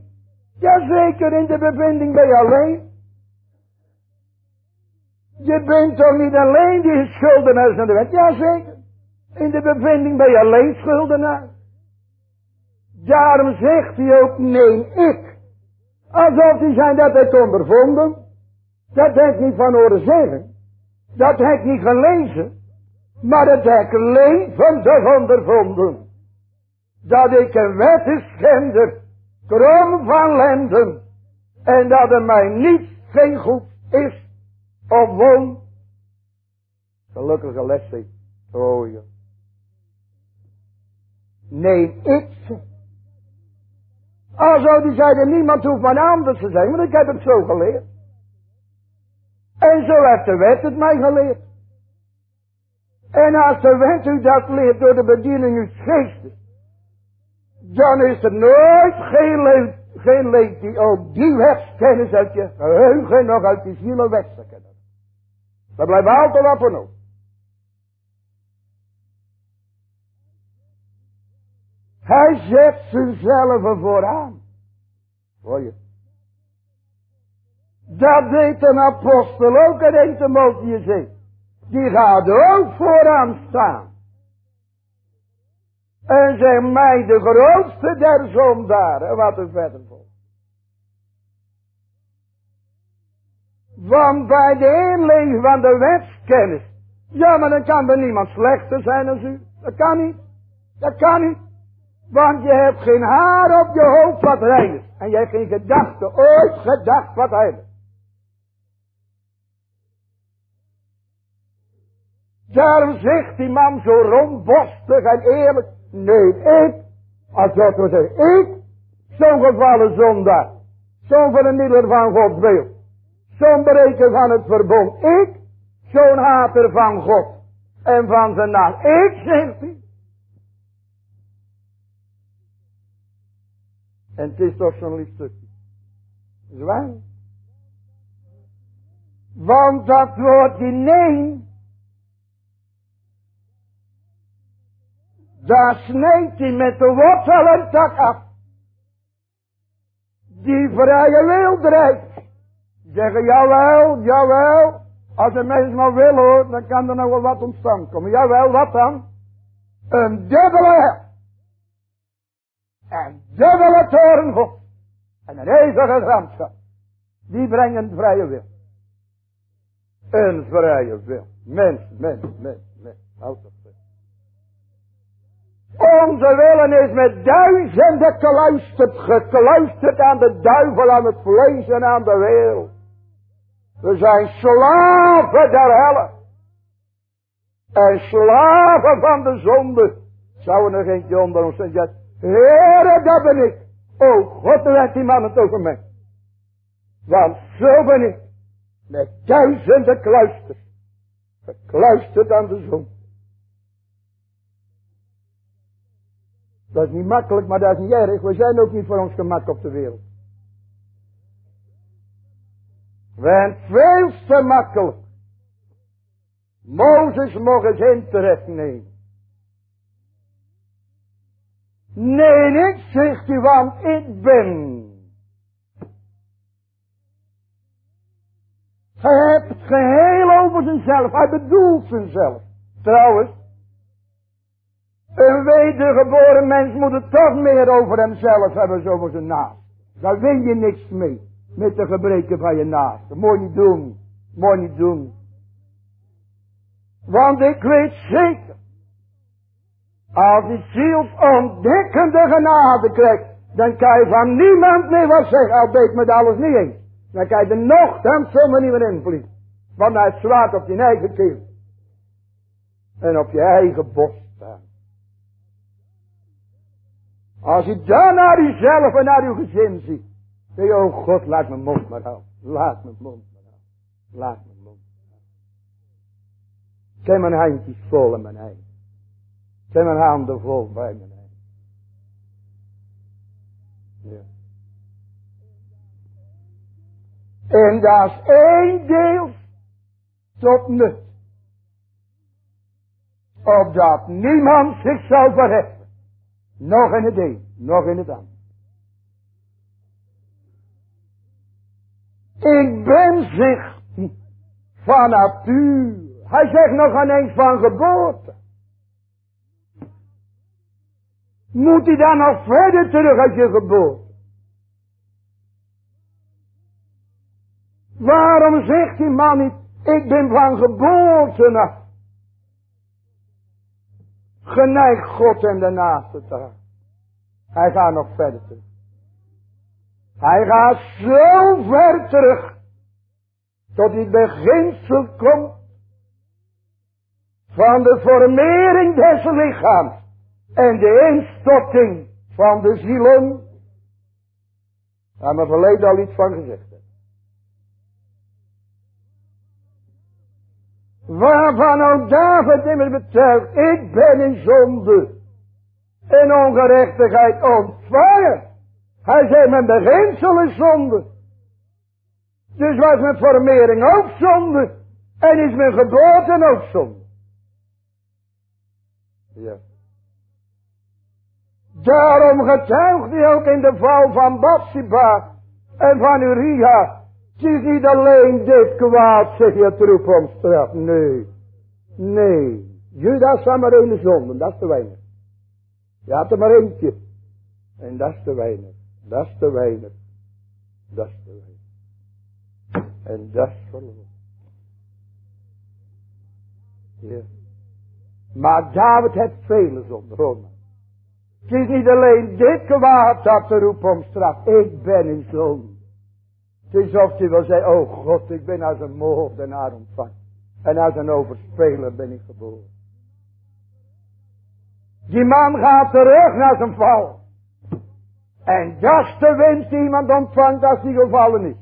Jazeker, in de bevinding ben je alleen. Je bent toch niet alleen die schuldenaar naar de wet? Jazeker. In de bevinding ben je alleen schuldenaar. Daarom zegt hij ook nee, ik. Alsof hij zijn dat heeft ondervonden. Dat ik niet van horen zeggen. Dat ik niet gelezen. Maar het ik levendig ondervonden. Dat ik een wet is schender. Krom van lenden. En dat er mij niet geen goed is. Of woon. Gelukkige les. Oh ja. Nee, ik. Alzo die zeiden, niemand hoeft maar anders te zijn, want ik heb het zo geleerd. En zo heeft de wet het mij geleerd. En als de wet u dat leert door de bediening uw geestes, dan is er nooit geen leed, geen leed die ook die wetskennis uit je geheugen nog uit die zielen weg te kennen. Dat blijft altijd wat voor nodig. Hij zet zichzelf vooraan. Hoor je? Dat deed een apostel ook en een Timotheus zegt. Die gaat ook vooraan staan. En zeg mij de grootste der zondaren. Wat er verder volgt. Want bij de inleiding van de wetskennis. Ja, maar dan kan er niemand slechter zijn als u. Dat kan niet. Dat kan niet. Want je hebt geen haar op je hoofd wat rein En hebt geen gedachte, ooit gedacht wat heilig. Daarom zegt die man zo rondbostig en eerlijk. Nee, ik, als dat we zeggen, ik, zo'n gevallen zondaar. Zo'n middel van Gods wil. Zo'n bereken van het verbond. Ik, zo'n hater van God. En van zijn naam. Ik, zegt hij. En het is toch zo'n lief stukje. Zwaar. Want dat woordje nee. Daar snijdt hij met de wortel en tak af. Die vrije wil drijft. Zeggen, jawel, jawel. Als een mens maar wil hoor, dan kan er nog wel wat ontstaan komen. Jawel, wat dan? Een dubbele en dubbele toren. En een eeuwige gramschap. Die brengen vrije wil. Een vrije wil. Mens, mens, mens, mens. Houd op. Onze willen is met duizenden geluisterd, gekluisterd aan de duivel, aan het vlees en aan de wereld. We zijn slaven der helle. En slaven van de zonde. Zou er geen onder ons zijn? Heere, dat ben ik. Oh, God, dan die man het over mij. Want zo ben ik. Met duizenden kluisters. Gekluisterd aan de zon. Dat is niet makkelijk, maar dat is niet erg. We zijn ook niet voor ons gemak op de wereld. We zijn veel te makkelijk. Mozes mocht eens terecht nemen. Nee, niet, zegt hij, want ik ben. Hij hebt het geheel over zichzelf. Hij bedoelt zichzelf. Trouwens, een wedergeboren mens moet het toch meer over hemzelf hebben, zo over zijn naast. Daar win je niks mee, met de gebreken van je naast. Mooi niet doen, moet je niet doen. Want ik weet zeker, als je ziels ontdekkende genade krijgt. Dan kan je van niemand meer wat zeggen. Al deed me alles niet eens. Dan kan je er nogthans zomaar niet meer invliegen. Want hij slaat op je eigen keel. En op je eigen borst staan. Als je dan naar jezelf en naar je gezin ziet. Zeg je, oh God, laat mijn mond maar houden. Laat mijn mond maar houden. Laat mijn mond maar houden. Ik heb mijn handjes vol in mijn. Heb mijn handen vol bij eigen. Ja. En dat is één deel tot nut. Opdat niemand zich zou verheffen. Nog in het een, nog in het ander. Ik ben zich van natuur. Hij zegt nog aan eens van geboorte. Moet hij dan nog verder terug als je geboorte? Waarom zegt die man niet, ik ben van geboorte af. Geneigd God en de naaste te Hij gaat nog verder terug. Hij gaat zo ver terug. Tot het beginsel komt. Van de formering des lichaams. En de instorting van de zielen. Hebben we verleden al iets van gezegd. Waarvan ook David immers betuigt, ik ben in zonde en ongerechtigheid ontvangen. Hij zei, mijn beginsel is zonde. Dus was mijn formering ook zonde. En is mijn geboorte ook zonde. Ja. Daarom getuigt hij ook in de val van Bathsheba en van Uriah het is niet alleen dit kwaad, zeg je, troep om straf. Nee. Nee. Judas had maar één zonde, dat is te weinig. Je had er maar eentje. En dat is te weinig. Dat is te weinig. Dat is te weinig. En dat is verloren. Ja. Maar David heeft vele zonden. Het is niet alleen dit kwaad dat te roepen om straf. Ik ben in zonde. Het is of hij wil zeggen, oh God, ik ben als een moordenaar ontvangen. En als een overspeler ben ik geboren. Die man gaat terug naar zijn val. En dat is de iemand ontvangt als hij gevallen is.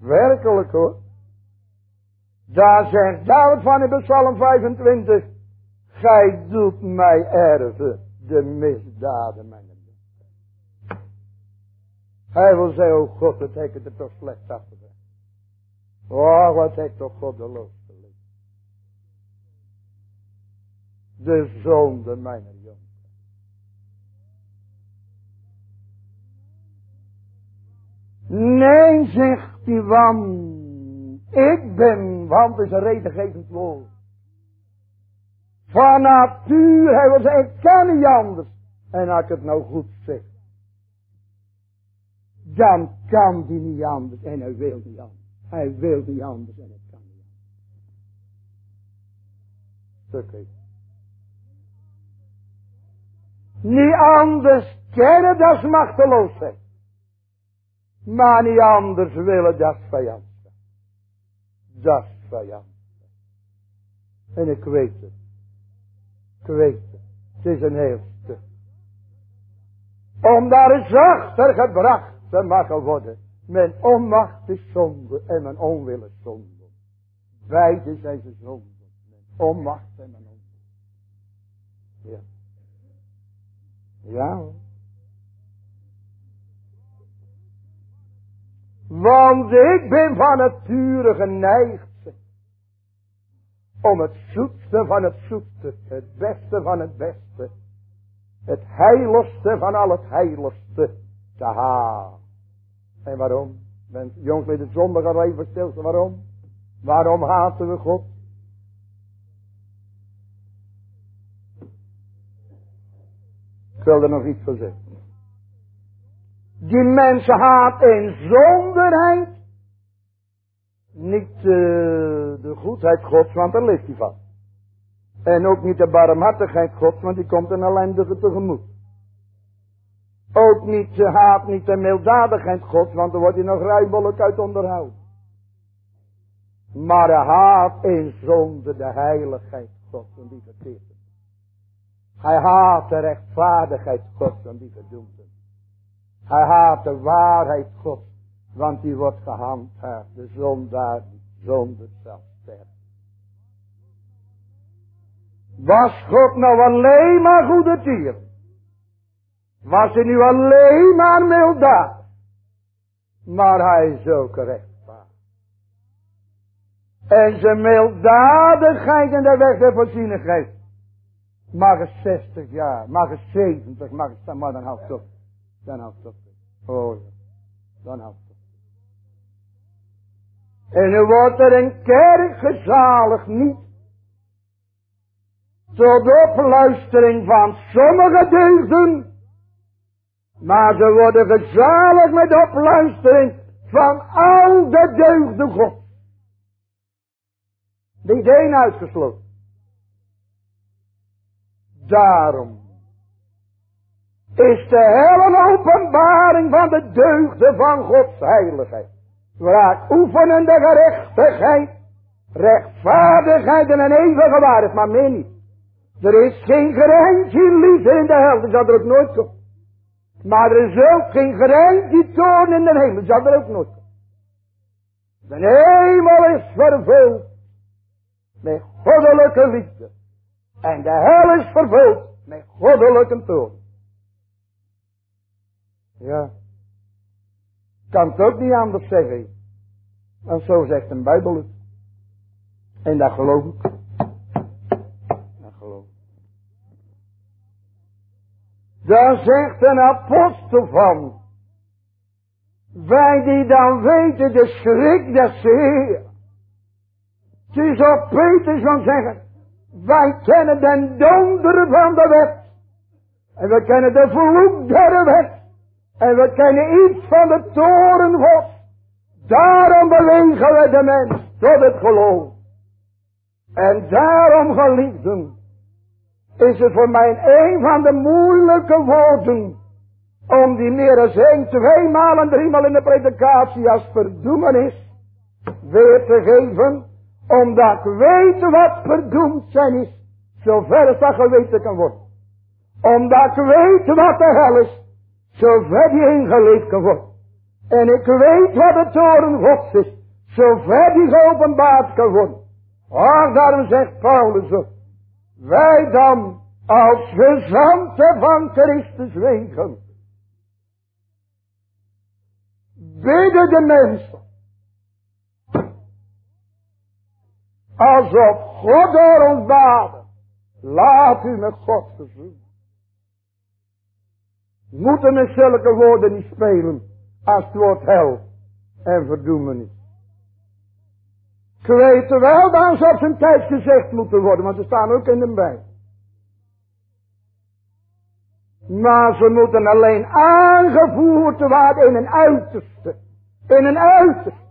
Werkelijk hoor. Daar zegt David van in Psalm 25. Gij doet mij erven de misdaden mijn hij wil zeggen, oh God, het heb ik er toch slecht afgebracht. Oh, wat heb ik toch goddeloos geleefd. De zonde mijn jongen. Nee, zegt die wan. Ik ben, want is een redengevend woord. Van natuur, hij wil zeggen, ik kan niet anders. En als ik het nou goed zeg dan kan die niet anders en hij wil niet anders. Hij wil niet anders en het kan niet anders. Oké. Niet anders kennen, dat is machteloosheid. Maar niet anders willen, dat is. Dat is. En ik weet het. Ik weet het. Is een heel stuk. Om daar eens achter gebracht te mogen worden. Mijn onmacht is zonde en mijn onwil is zonde. Beide zijn ze zonde. Mijn onmacht en mijn onwil. Ja. Ja. Want ik ben van nature geneigd om het zoetste van het zoetste, het beste van het beste, het heiligste van al het heiligste te halen. En waarom? Ben de zondag al even stil. Waarom? Waarom haten we God? Ik wil er nog iets van zeggen. Die mensen haat in zonderheid. Niet uh, de goedheid gods, want daar ligt hij van. En ook niet de barmhartigheid gods, want die komt een ellendige tegemoet. Ook niet de haat, niet de milddadigheid gods, want dan wordt hij nog ruimelijk uit onderhouden. Maar hij haat in zonde de heiligheid gods en die verteert Hij haat de rechtvaardigheid gods en die verdoemt hem. Hij haat de waarheid gods, want die wordt gehandhaafd. De zondaar zonder zelf sterft. Was God nou alleen maar goede tier? Was hij nu alleen maar milddaad? Maar hij is ook rechtvaardig. En zijn milddadigheid en de weg der voorzienigheid. Mag er 60 jaar, mag er 70, mag er, maar dan houdt het op. Dan houdt het op. Oh ja, dan houdt het. En nu wordt er een kerk gezalig niet tot opluistering van sommige deugden, maar ze worden gezalig met opluistering van al de deugden God. Niet één uitgesloten. Daarom is de hele openbaring van de deugden van Gods heiligheid. Waar oefenende gerechtigheid, rechtvaardigheid en een eeuwige waarheid, maar meer niet. Er is geen greintje liefde in de hel, dat zal er ook nooit komen. Maar er is ook geen greintje toorn in de hemel, dat zal er ook nooit komen. De hemel is vervuld met goddelijke liefde. En de hel is vervuld met goddelijke toorn. Ja. Kan het ook niet anders zeggen. Want zo zegt een Bijbel. En dat geloof ik. Daar zegt een apostel van. Wij die dan weten de schrik des Heer. Op Petrus van zeggen. Wij kennen den donder van de wet. En we kennen de vloek der wet. En we kennen iets van de toren God. Daarom bewegen we de mens tot het geloof. En daarom geliefden is het voor mij een van de moeilijke woorden om die meer dan één, twee maal en drie maal in de predikatie als verdoemenis weer te geven, omdat ik weet wat verdoemd zijn is, zover het dat geweten kan worden. Omdat ik weet wat de hel is, zover die ingeleefd kan worden. En ik weet wat de toren gods is, zover die geopenbaard kan worden. Daarom zegt Paulus ook, wij dan als gezanten van Christus wegen. Bidden de mensen. Alsof God door ons baden. Laat u met God. Moeten met zulke woorden niet spelen. Als het woord hel en verdoemenis. Ik weet wel dat ze op zijn tijd gezegd moeten worden, want ze staan ook in de bij. Maar ze moeten alleen aangevoerd worden in een uiterste. In een uiterste.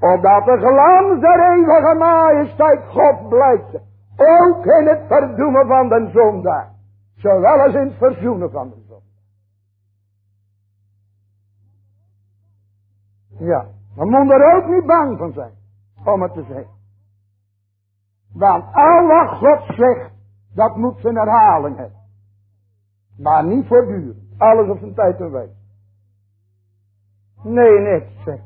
Opdat de glans der eeuwige majesteit God blijkt. Ook in het verdoemen van de zondaar. Zowel als in het verzoenen van de zondaar. Ja. We moeten er ook niet bang van zijn. Om het te zeggen. Want al God zegt. Dat moet zijn herhaling hebben. Maar niet voortdurend. Alles op zijn tijd en wijze. Nee, niks zeg.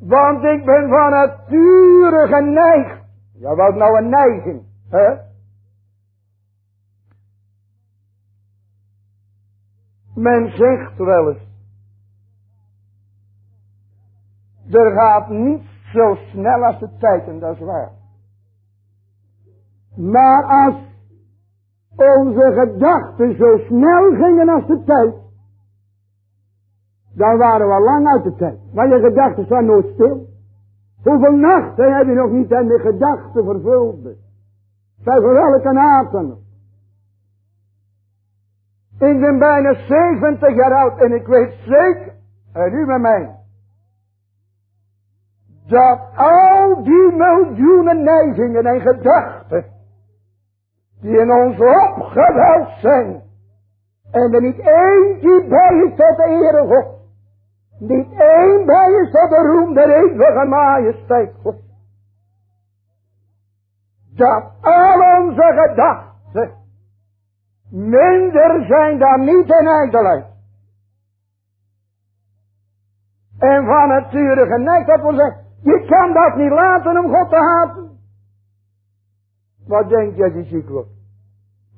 Want ik ben van nature geneigd. Ja, wat nou een neiging, hè? Men zegt wel eens. Er gaat niet zo snel als de tijd en dat is waar. Maar als onze gedachten zo snel gingen als de tijd. dan waren we lang uit de tijd. Maar je gedachten zijn nooit stil. Hoeveel nachten heb je nog niet aan de gedachten vervuld? Voor welke aten? Ik ben bijna 70 jaar oud en ik weet zeker, en u met mij, dat al die miljoenen neigingen en gedachten, die in ons opgeweld zijn, en er niet één die bij is tot de Heere God, niet één bij is tot de roem der eeuwige majesteit God, dat al onze gedachten minder zijn dan niet in ijdelheid. En van nature geneigd, dat wil zeggen, je kan dat niet laten om God te haten. Wat denk je als je ziek wordt?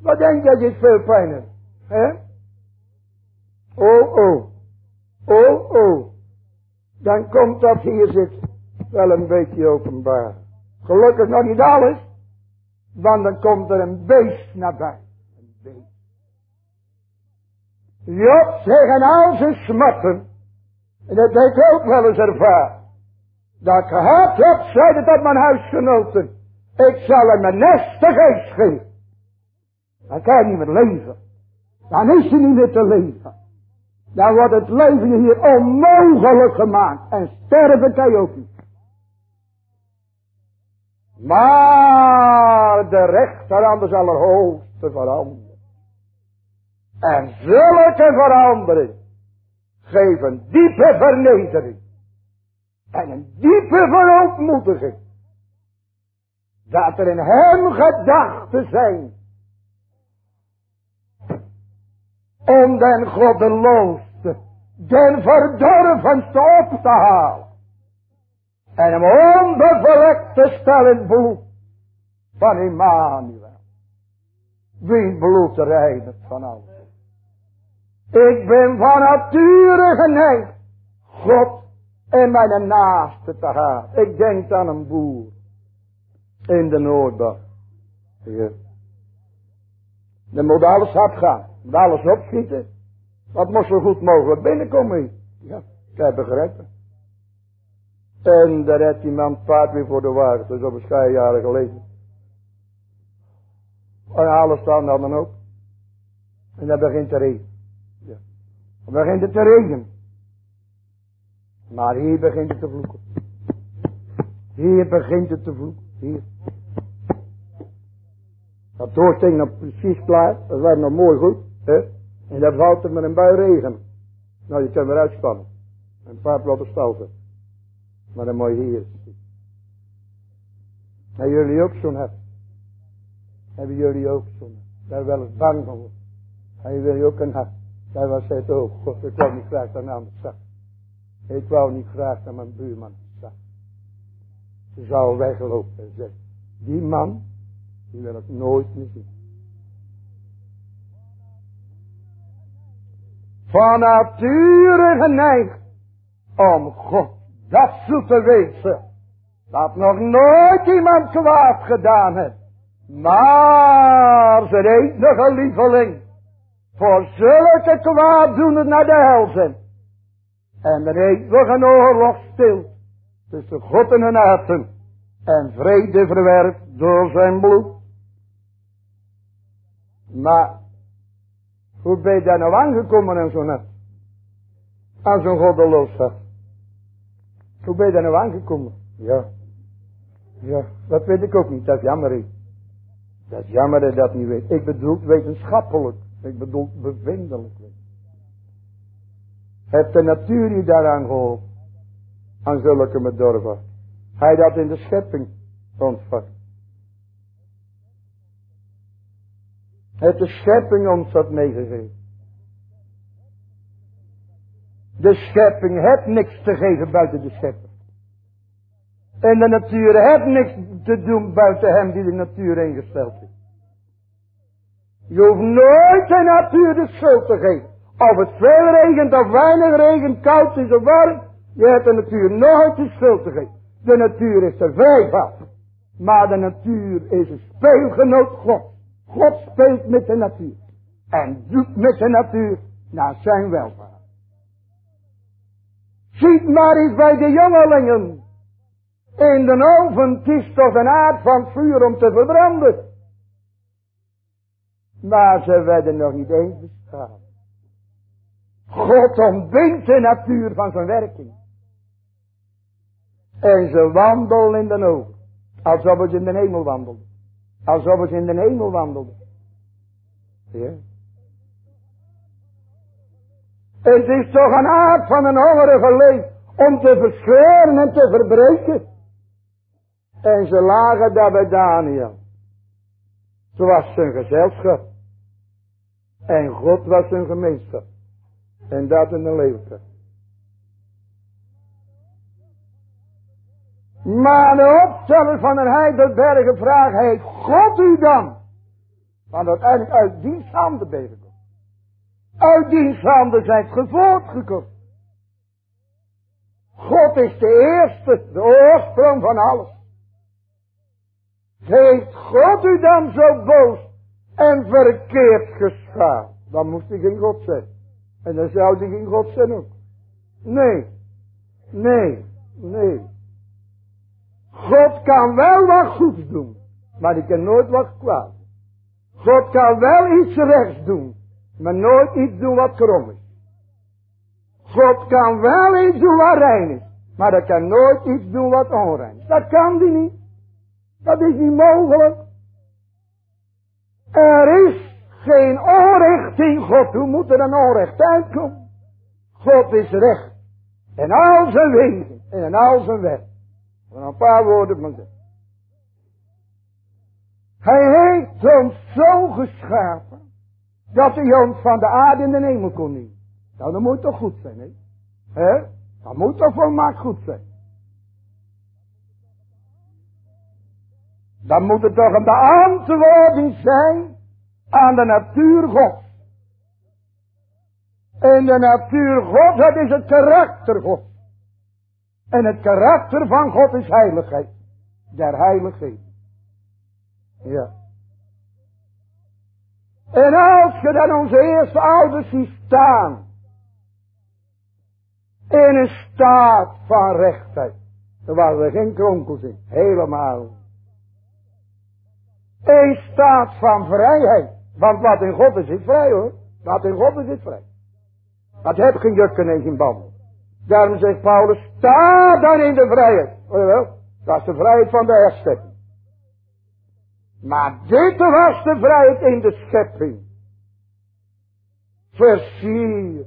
Wat denk je als je veel pijn hebt? He? Oh, oh. Oh, oh. Dan komt dat hier zit wel een beetje openbaar. Gelukkig nog niet alles. Want dan komt er een beest nabij. Een beest. Job zeggen al zijn smatten. En dat heeft ook wel eens ervaren. Dat ik gehad heb, zeiden tot mijn huisgenoten. Ik zal hem een neste geest geven. Dan kan je niet meer leven. Dan is hij niet meer te leven. Dan wordt het leven hier onmogelijk gemaakt. En sterven kan je ook niet. Maar de rechterhand is allerhoogste veranderen. En zulke verandering geven diepe vernedering. En een diepe verontmoediging. Dat er in hem gedachten zijn. Om den goddeloosste, den verdorvenste op te halen. En hem onbevlekt te stellen bloed van Immanuel. Wie bloed reinigt van alles. Ik ben van nature geneigd God en mijn naaste te haat. Ik denk aan een boer in de Noordbach. Ja. Dan moet alles hard gaan. Moet alles opschieten. Dat moet zo goed mogelijk binnenkomen. Ja, ik heb begrepen. En daar redt die man paard weer voor de wagen. Dat is op een jaren geleden. En alles staan dan ook. En dan begint te regenen. Begint het te regenen. Maar hier begint het te vloeken. Hier begint het te vloeken. Hier. Dat doorting nog precies klaar. Dat was nog mooi goed. Hè? En dan valt er met een bui regen. Nou, je kan weer uitspannen. Een paar platten stelten. Maar dan moet hier Hebben jullie ook zo'n hart? Hebben jullie ook zo'n Daar wel eens bang van. Hebben jullie ook een hart? Daar was het ook. God, ik wou niet graag aan de andere zak. Ik wou niet graag naar mijn buurman zag. Ze zou weglopen en zeggen, die man, die wil ik nooit meer zien. Van nature geneigd om God dat zo te weten. Dat nog nooit iemand kwaad gedaan heeft. Maar zijn enige lieveling voor zulke kwaaddoeners naar de hel zijn. En er een oorlog stil tussen God en hun. En vrede verwerkt door zijn bloed. Maar hoe ben je daar nou aangekomen in zo'n hart? Aan zo'n goddeloos hart. Hoe ben je daar nou aangekomen? Ja. Ja, dat weet ik ook niet. Dat is jammer. Dat is jammer dat je dat niet weet. Ik bedoel wetenschappelijk. Ik bedoel bevindelijk. Heeft de natuur je daaraan geholpen? Aan zulke bedorven. Hij dat in de schepping ontvangt. Heeft de schepping ons dat meegegeven. De schepping heeft niks te geven buiten de schepper. En de natuur heeft niks te doen buiten hem die de natuur ingesteld heeft. Je hoeft nooit de natuur de schuld te geven. Of het veel regent of weinig regent, koud is of warm. Je hebt de natuur nooit de schuld te geven. De natuur is de vijfhand. Maar de natuur is een speelgenoot God. God speelt met de natuur. En doet met de natuur naar zijn welvaart. Ziet maar eens bij de jongelingen. In de oven, is toch een aard van vuur om te verbranden. Maar ze werden nog niet eens beschaamd. God ontbindt de natuur van zijn werking. En ze wandelen in de oog. Alsof ze in de hemel wandelden. Alsof ze in de hemel wandelden. Ja. Het is toch een aard van een hongerige leef om te verscheuren en te verbreken. En ze lagen daar bij Daniel. Was zijn gezelschap. En God was zijn gemeenschap. En dat in de leeuwte. Maar de opsteller van een heidelbergen vraagt, heeft God u dan? Want uiteindelijk uit die handen ben je Uit die handen zijn ge voortgekomen. God is de eerste, de oorsprong van alles. Heeft God u dan zo boos en verkeerd geschaad? Dan moest hij geen God zijn. En dan zou hij geen God zijn ook. Nee, nee, nee. God kan wel wat goeds doen, maar hij kan nooit wat kwaad. God kan wel iets rechts doen, maar nooit iets doen wat krom is. God kan wel iets doen wat rein is, maar dat kan nooit iets doen wat onrein is. Dat kan hij niet. Dat is niet mogelijk. Er is geen onrecht in God. Hoe moet er een onrecht uitkomen? God is recht. En al zijn wegen en in al zijn weg. Van een paar woorden maar zeggen. Hij heeft ons zo geschapen. Dat hij ons van de aarde in de hemel kon nemen. Nou, dat moet toch goed zijn, hè? Hè? Dat moet toch volmaakt goed zijn. Dan moet het toch een beantwoording zijn aan de natuur God. En de natuur God, dat is het karakter God. En het karakter van God is heiligheid. Der heiligheid. Ja. En als je dan onze eerste ouders ziet staan. In een staat van rechtheid. Dan waren geen kronkels in. Helemaal. Een staat van vrijheid. Want wat in God is, is vrij hoor. Wat in God is, is vrij. Dat heb geen jukken en geen banden. Daarom zegt Paulus, sta dan in de vrijheid. Wel, dat is de vrijheid van de herschepping. Maar dit was de vrijheid in de schepping. Versierd.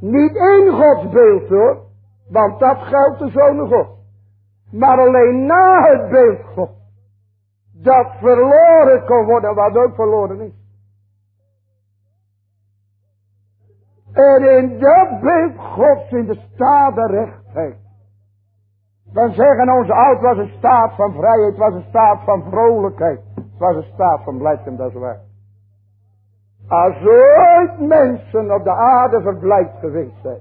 Niet in Gods beeld hoor. Want dat geldt de Zoon God. Maar alleen na het beeld God dat verloren kon worden, wat ook verloren is. En in dat beeld Gods in de staat der rechtheid. Dan zeggen onze oud was een staat van vrijheid, het was een staat van vrolijkheid. Het was een staat van blijdschap, dat is waar. Als ooit mensen op de aarde verblijd geweest zijn,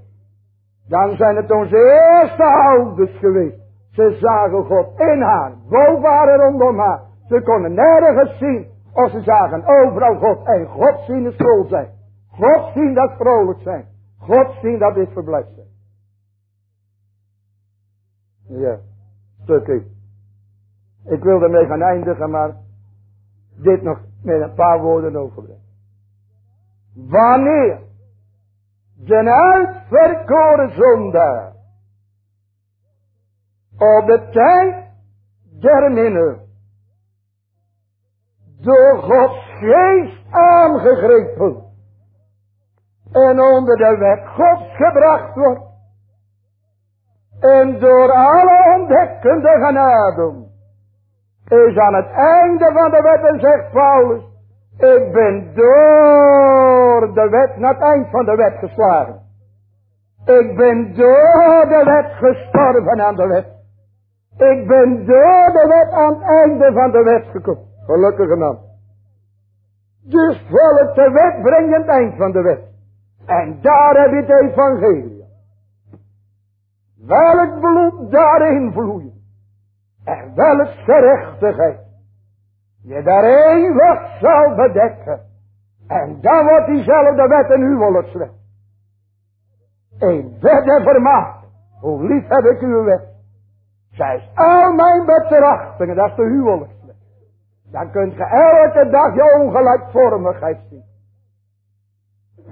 dan zijn het onze eerste ouders geweest. Ze zagen God in haar, boven haar en rondom haar. Ze konden nergens zien. Of ze zagen overal God. En God zien is vol zijn. God zien dat vrolijk zijn. God zien dat dit verblijd zijn. Ja, stukje. Ik wil ermee gaan eindigen, maar dit nog met een paar woorden overbrengen. Wanneer de uitverkoren zondaar op de tijd der minne door Gods geest aangegrepen en onder de wet Gods gebracht wordt en door alle ontdekkende genade is aan het einde van de wet en zegt Paulus ik ben door de wet naar het eind van de wet geslagen. Ik ben door de wet gestorven aan de wet. Ik ben door de wet aan het einde van de wet gekomen. Gelukkige man. Dus volk de wet brengt het eind van de wet. En daar heb je het evangelie. Welk bloed daarin vloeit. En welk gerechtigheid. Je daar eeuwig zal bedekken. En dan wordt diezelfde wet een huwelijk slecht. een verder vermaakt. Hoe lief heb ik uw wet. Zij is al mijn betrachtingen, dat is de huwelijkswet. Dan kunt ge elke dag je ongelijkvormigheid zien.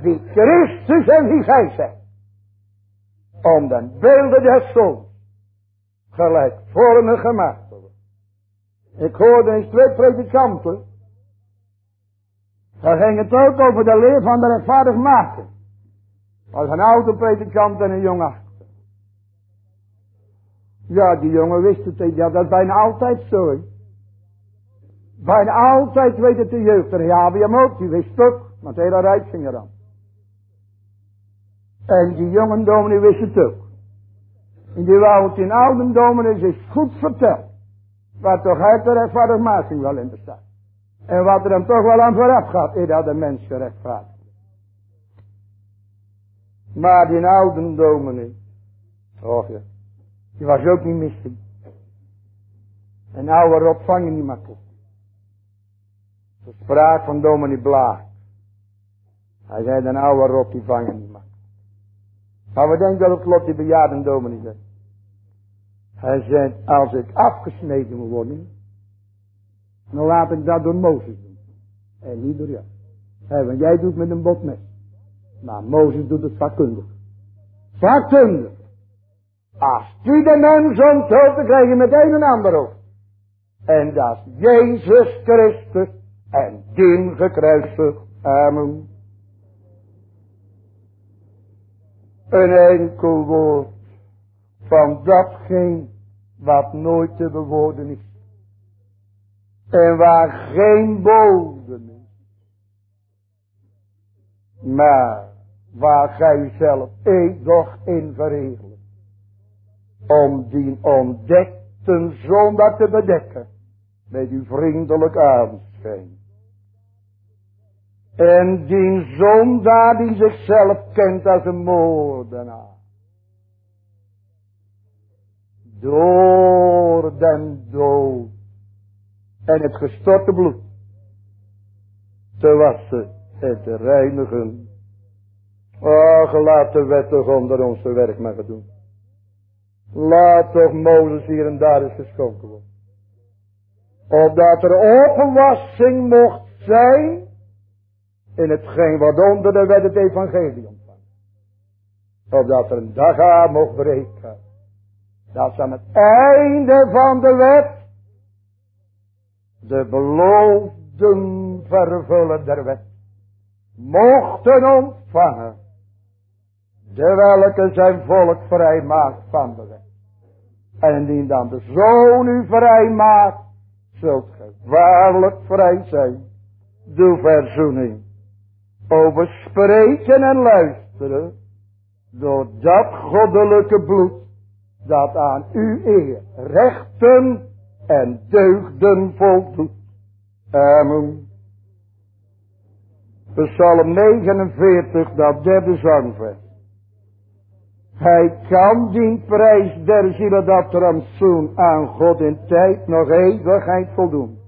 Wie Christus en wie gij zijt. Om de beelden des zoons gelijkvormig gemaakt te worden. Ik hoorde eens twee predikanten. Daar ging het ook over de leer van de rechtvaardig maken. Als een oude predikant en een jonge Ja, die jongen wist het. Ja, dat is bijna altijd zo. Bijna altijd weet het de jeugd. Ja, wie hem ook, die wist ook. Want hele rijk ging er dan. En die jonge dominee wist het ook. En die wou het in oude dominees is goed verteld. Waar toch uit de rechtvaardigmaking wel in bestaat. En wat er dan toch wel aan vooraf gaat, is dat de mens gerechtvaardigd Maar die oude dominee, oh ja, die was ook niet missie. Een oude rot vang je niet makkelijk. De spraak van dominee Blaak. Hij zei, een oude rot die vangen niet makkelijk. Maar we denken dat het lot die bejaarden dominee zijn. Hij zei, als ik afgesneden moet worden, dan laat ik dat door Mozes doen. En niet door jou. Want jij doet met een botmes. Maar Mozes doet het vakkundig. Vakkundig. Als die de mens onthult, dan krijg je meteen een ander ook. En dat Jezus Christus en die gekruisigd. Amen. Een enkel woord van datgene wat nooit te bewoorden is. En waar geen bodem is. Maar waar gij zelf eeuwig in verheerlijkt. Om die ontdekte zondaar te bedekken. Met uw vriendelijk aanschijn. En die zondaar die zichzelf kent als een moordenaar. Door den dood. En het gestorte bloed. Te wassen en te reinigen. Och, laat de wet toch onder ons werk maar doen. Laat toch Mozes hier en daar eens geschonken worden. Opdat er openwassing mocht zijn in hetgeen wat onder de wet het evangelie ontvangt. Opdat er een dag aan mocht breken. Dat ze aan het einde van de wet de beloofden vervullen der wet mochten ontvangen. De welke zijn volk vrij maakt van de wet. En indien dan de zoon u vrij maakt, zult ge waarlijk vrij zijn. Doe verzoening over spreken en luisteren, door dat goddelijke bloed, dat aan uw eer rechten en deugden voldoet. Amen. Psalm 49, dat derde zangvers. Hij kan die prijs der zielen dat rantsoen aan God in tijd nog eeuwigheid voldoen.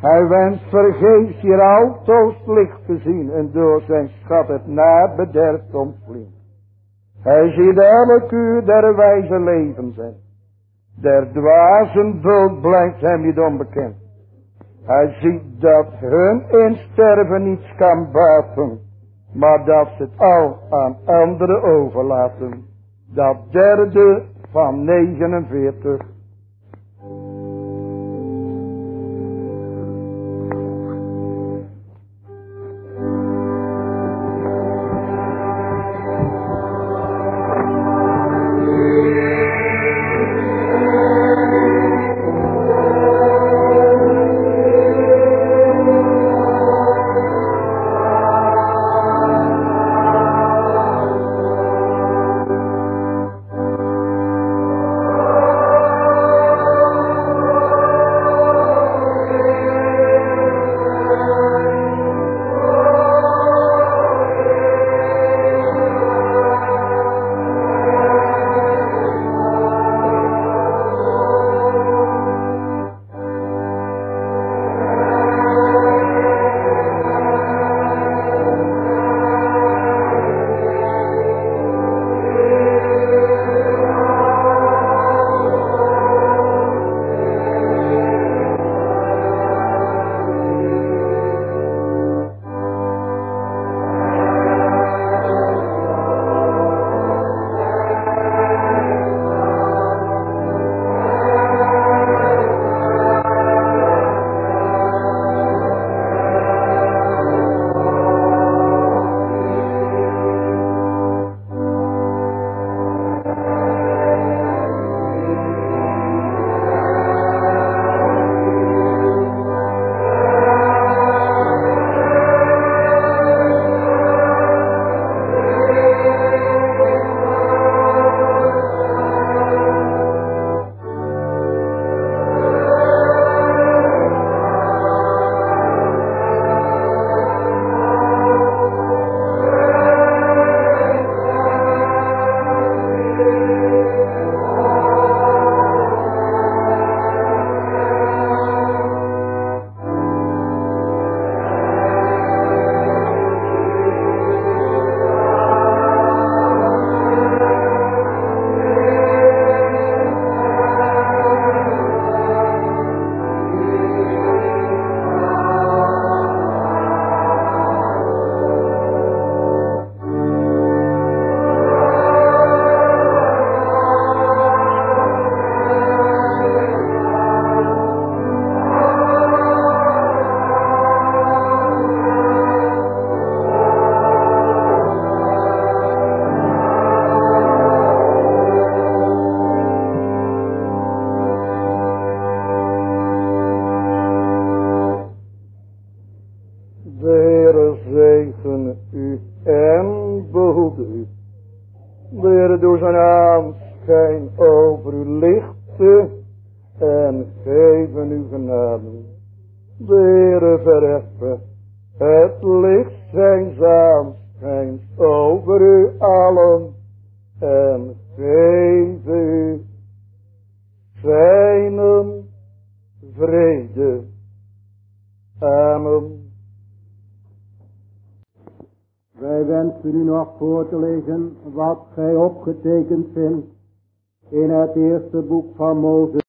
Hij wenst vergeefs hier altoos licht te zien en door zijn schat het nabederf ontvliegen. Hij ziet elke uur der wijze leven zijn. Der dwazen dood blijft hem niet onbekend. Hij ziet dat hun insterven niets kan baten, maar dat ze het al aan anderen overlaten. Dat derde van 49. Opgetekend vindt in het eerste boek van Mozes.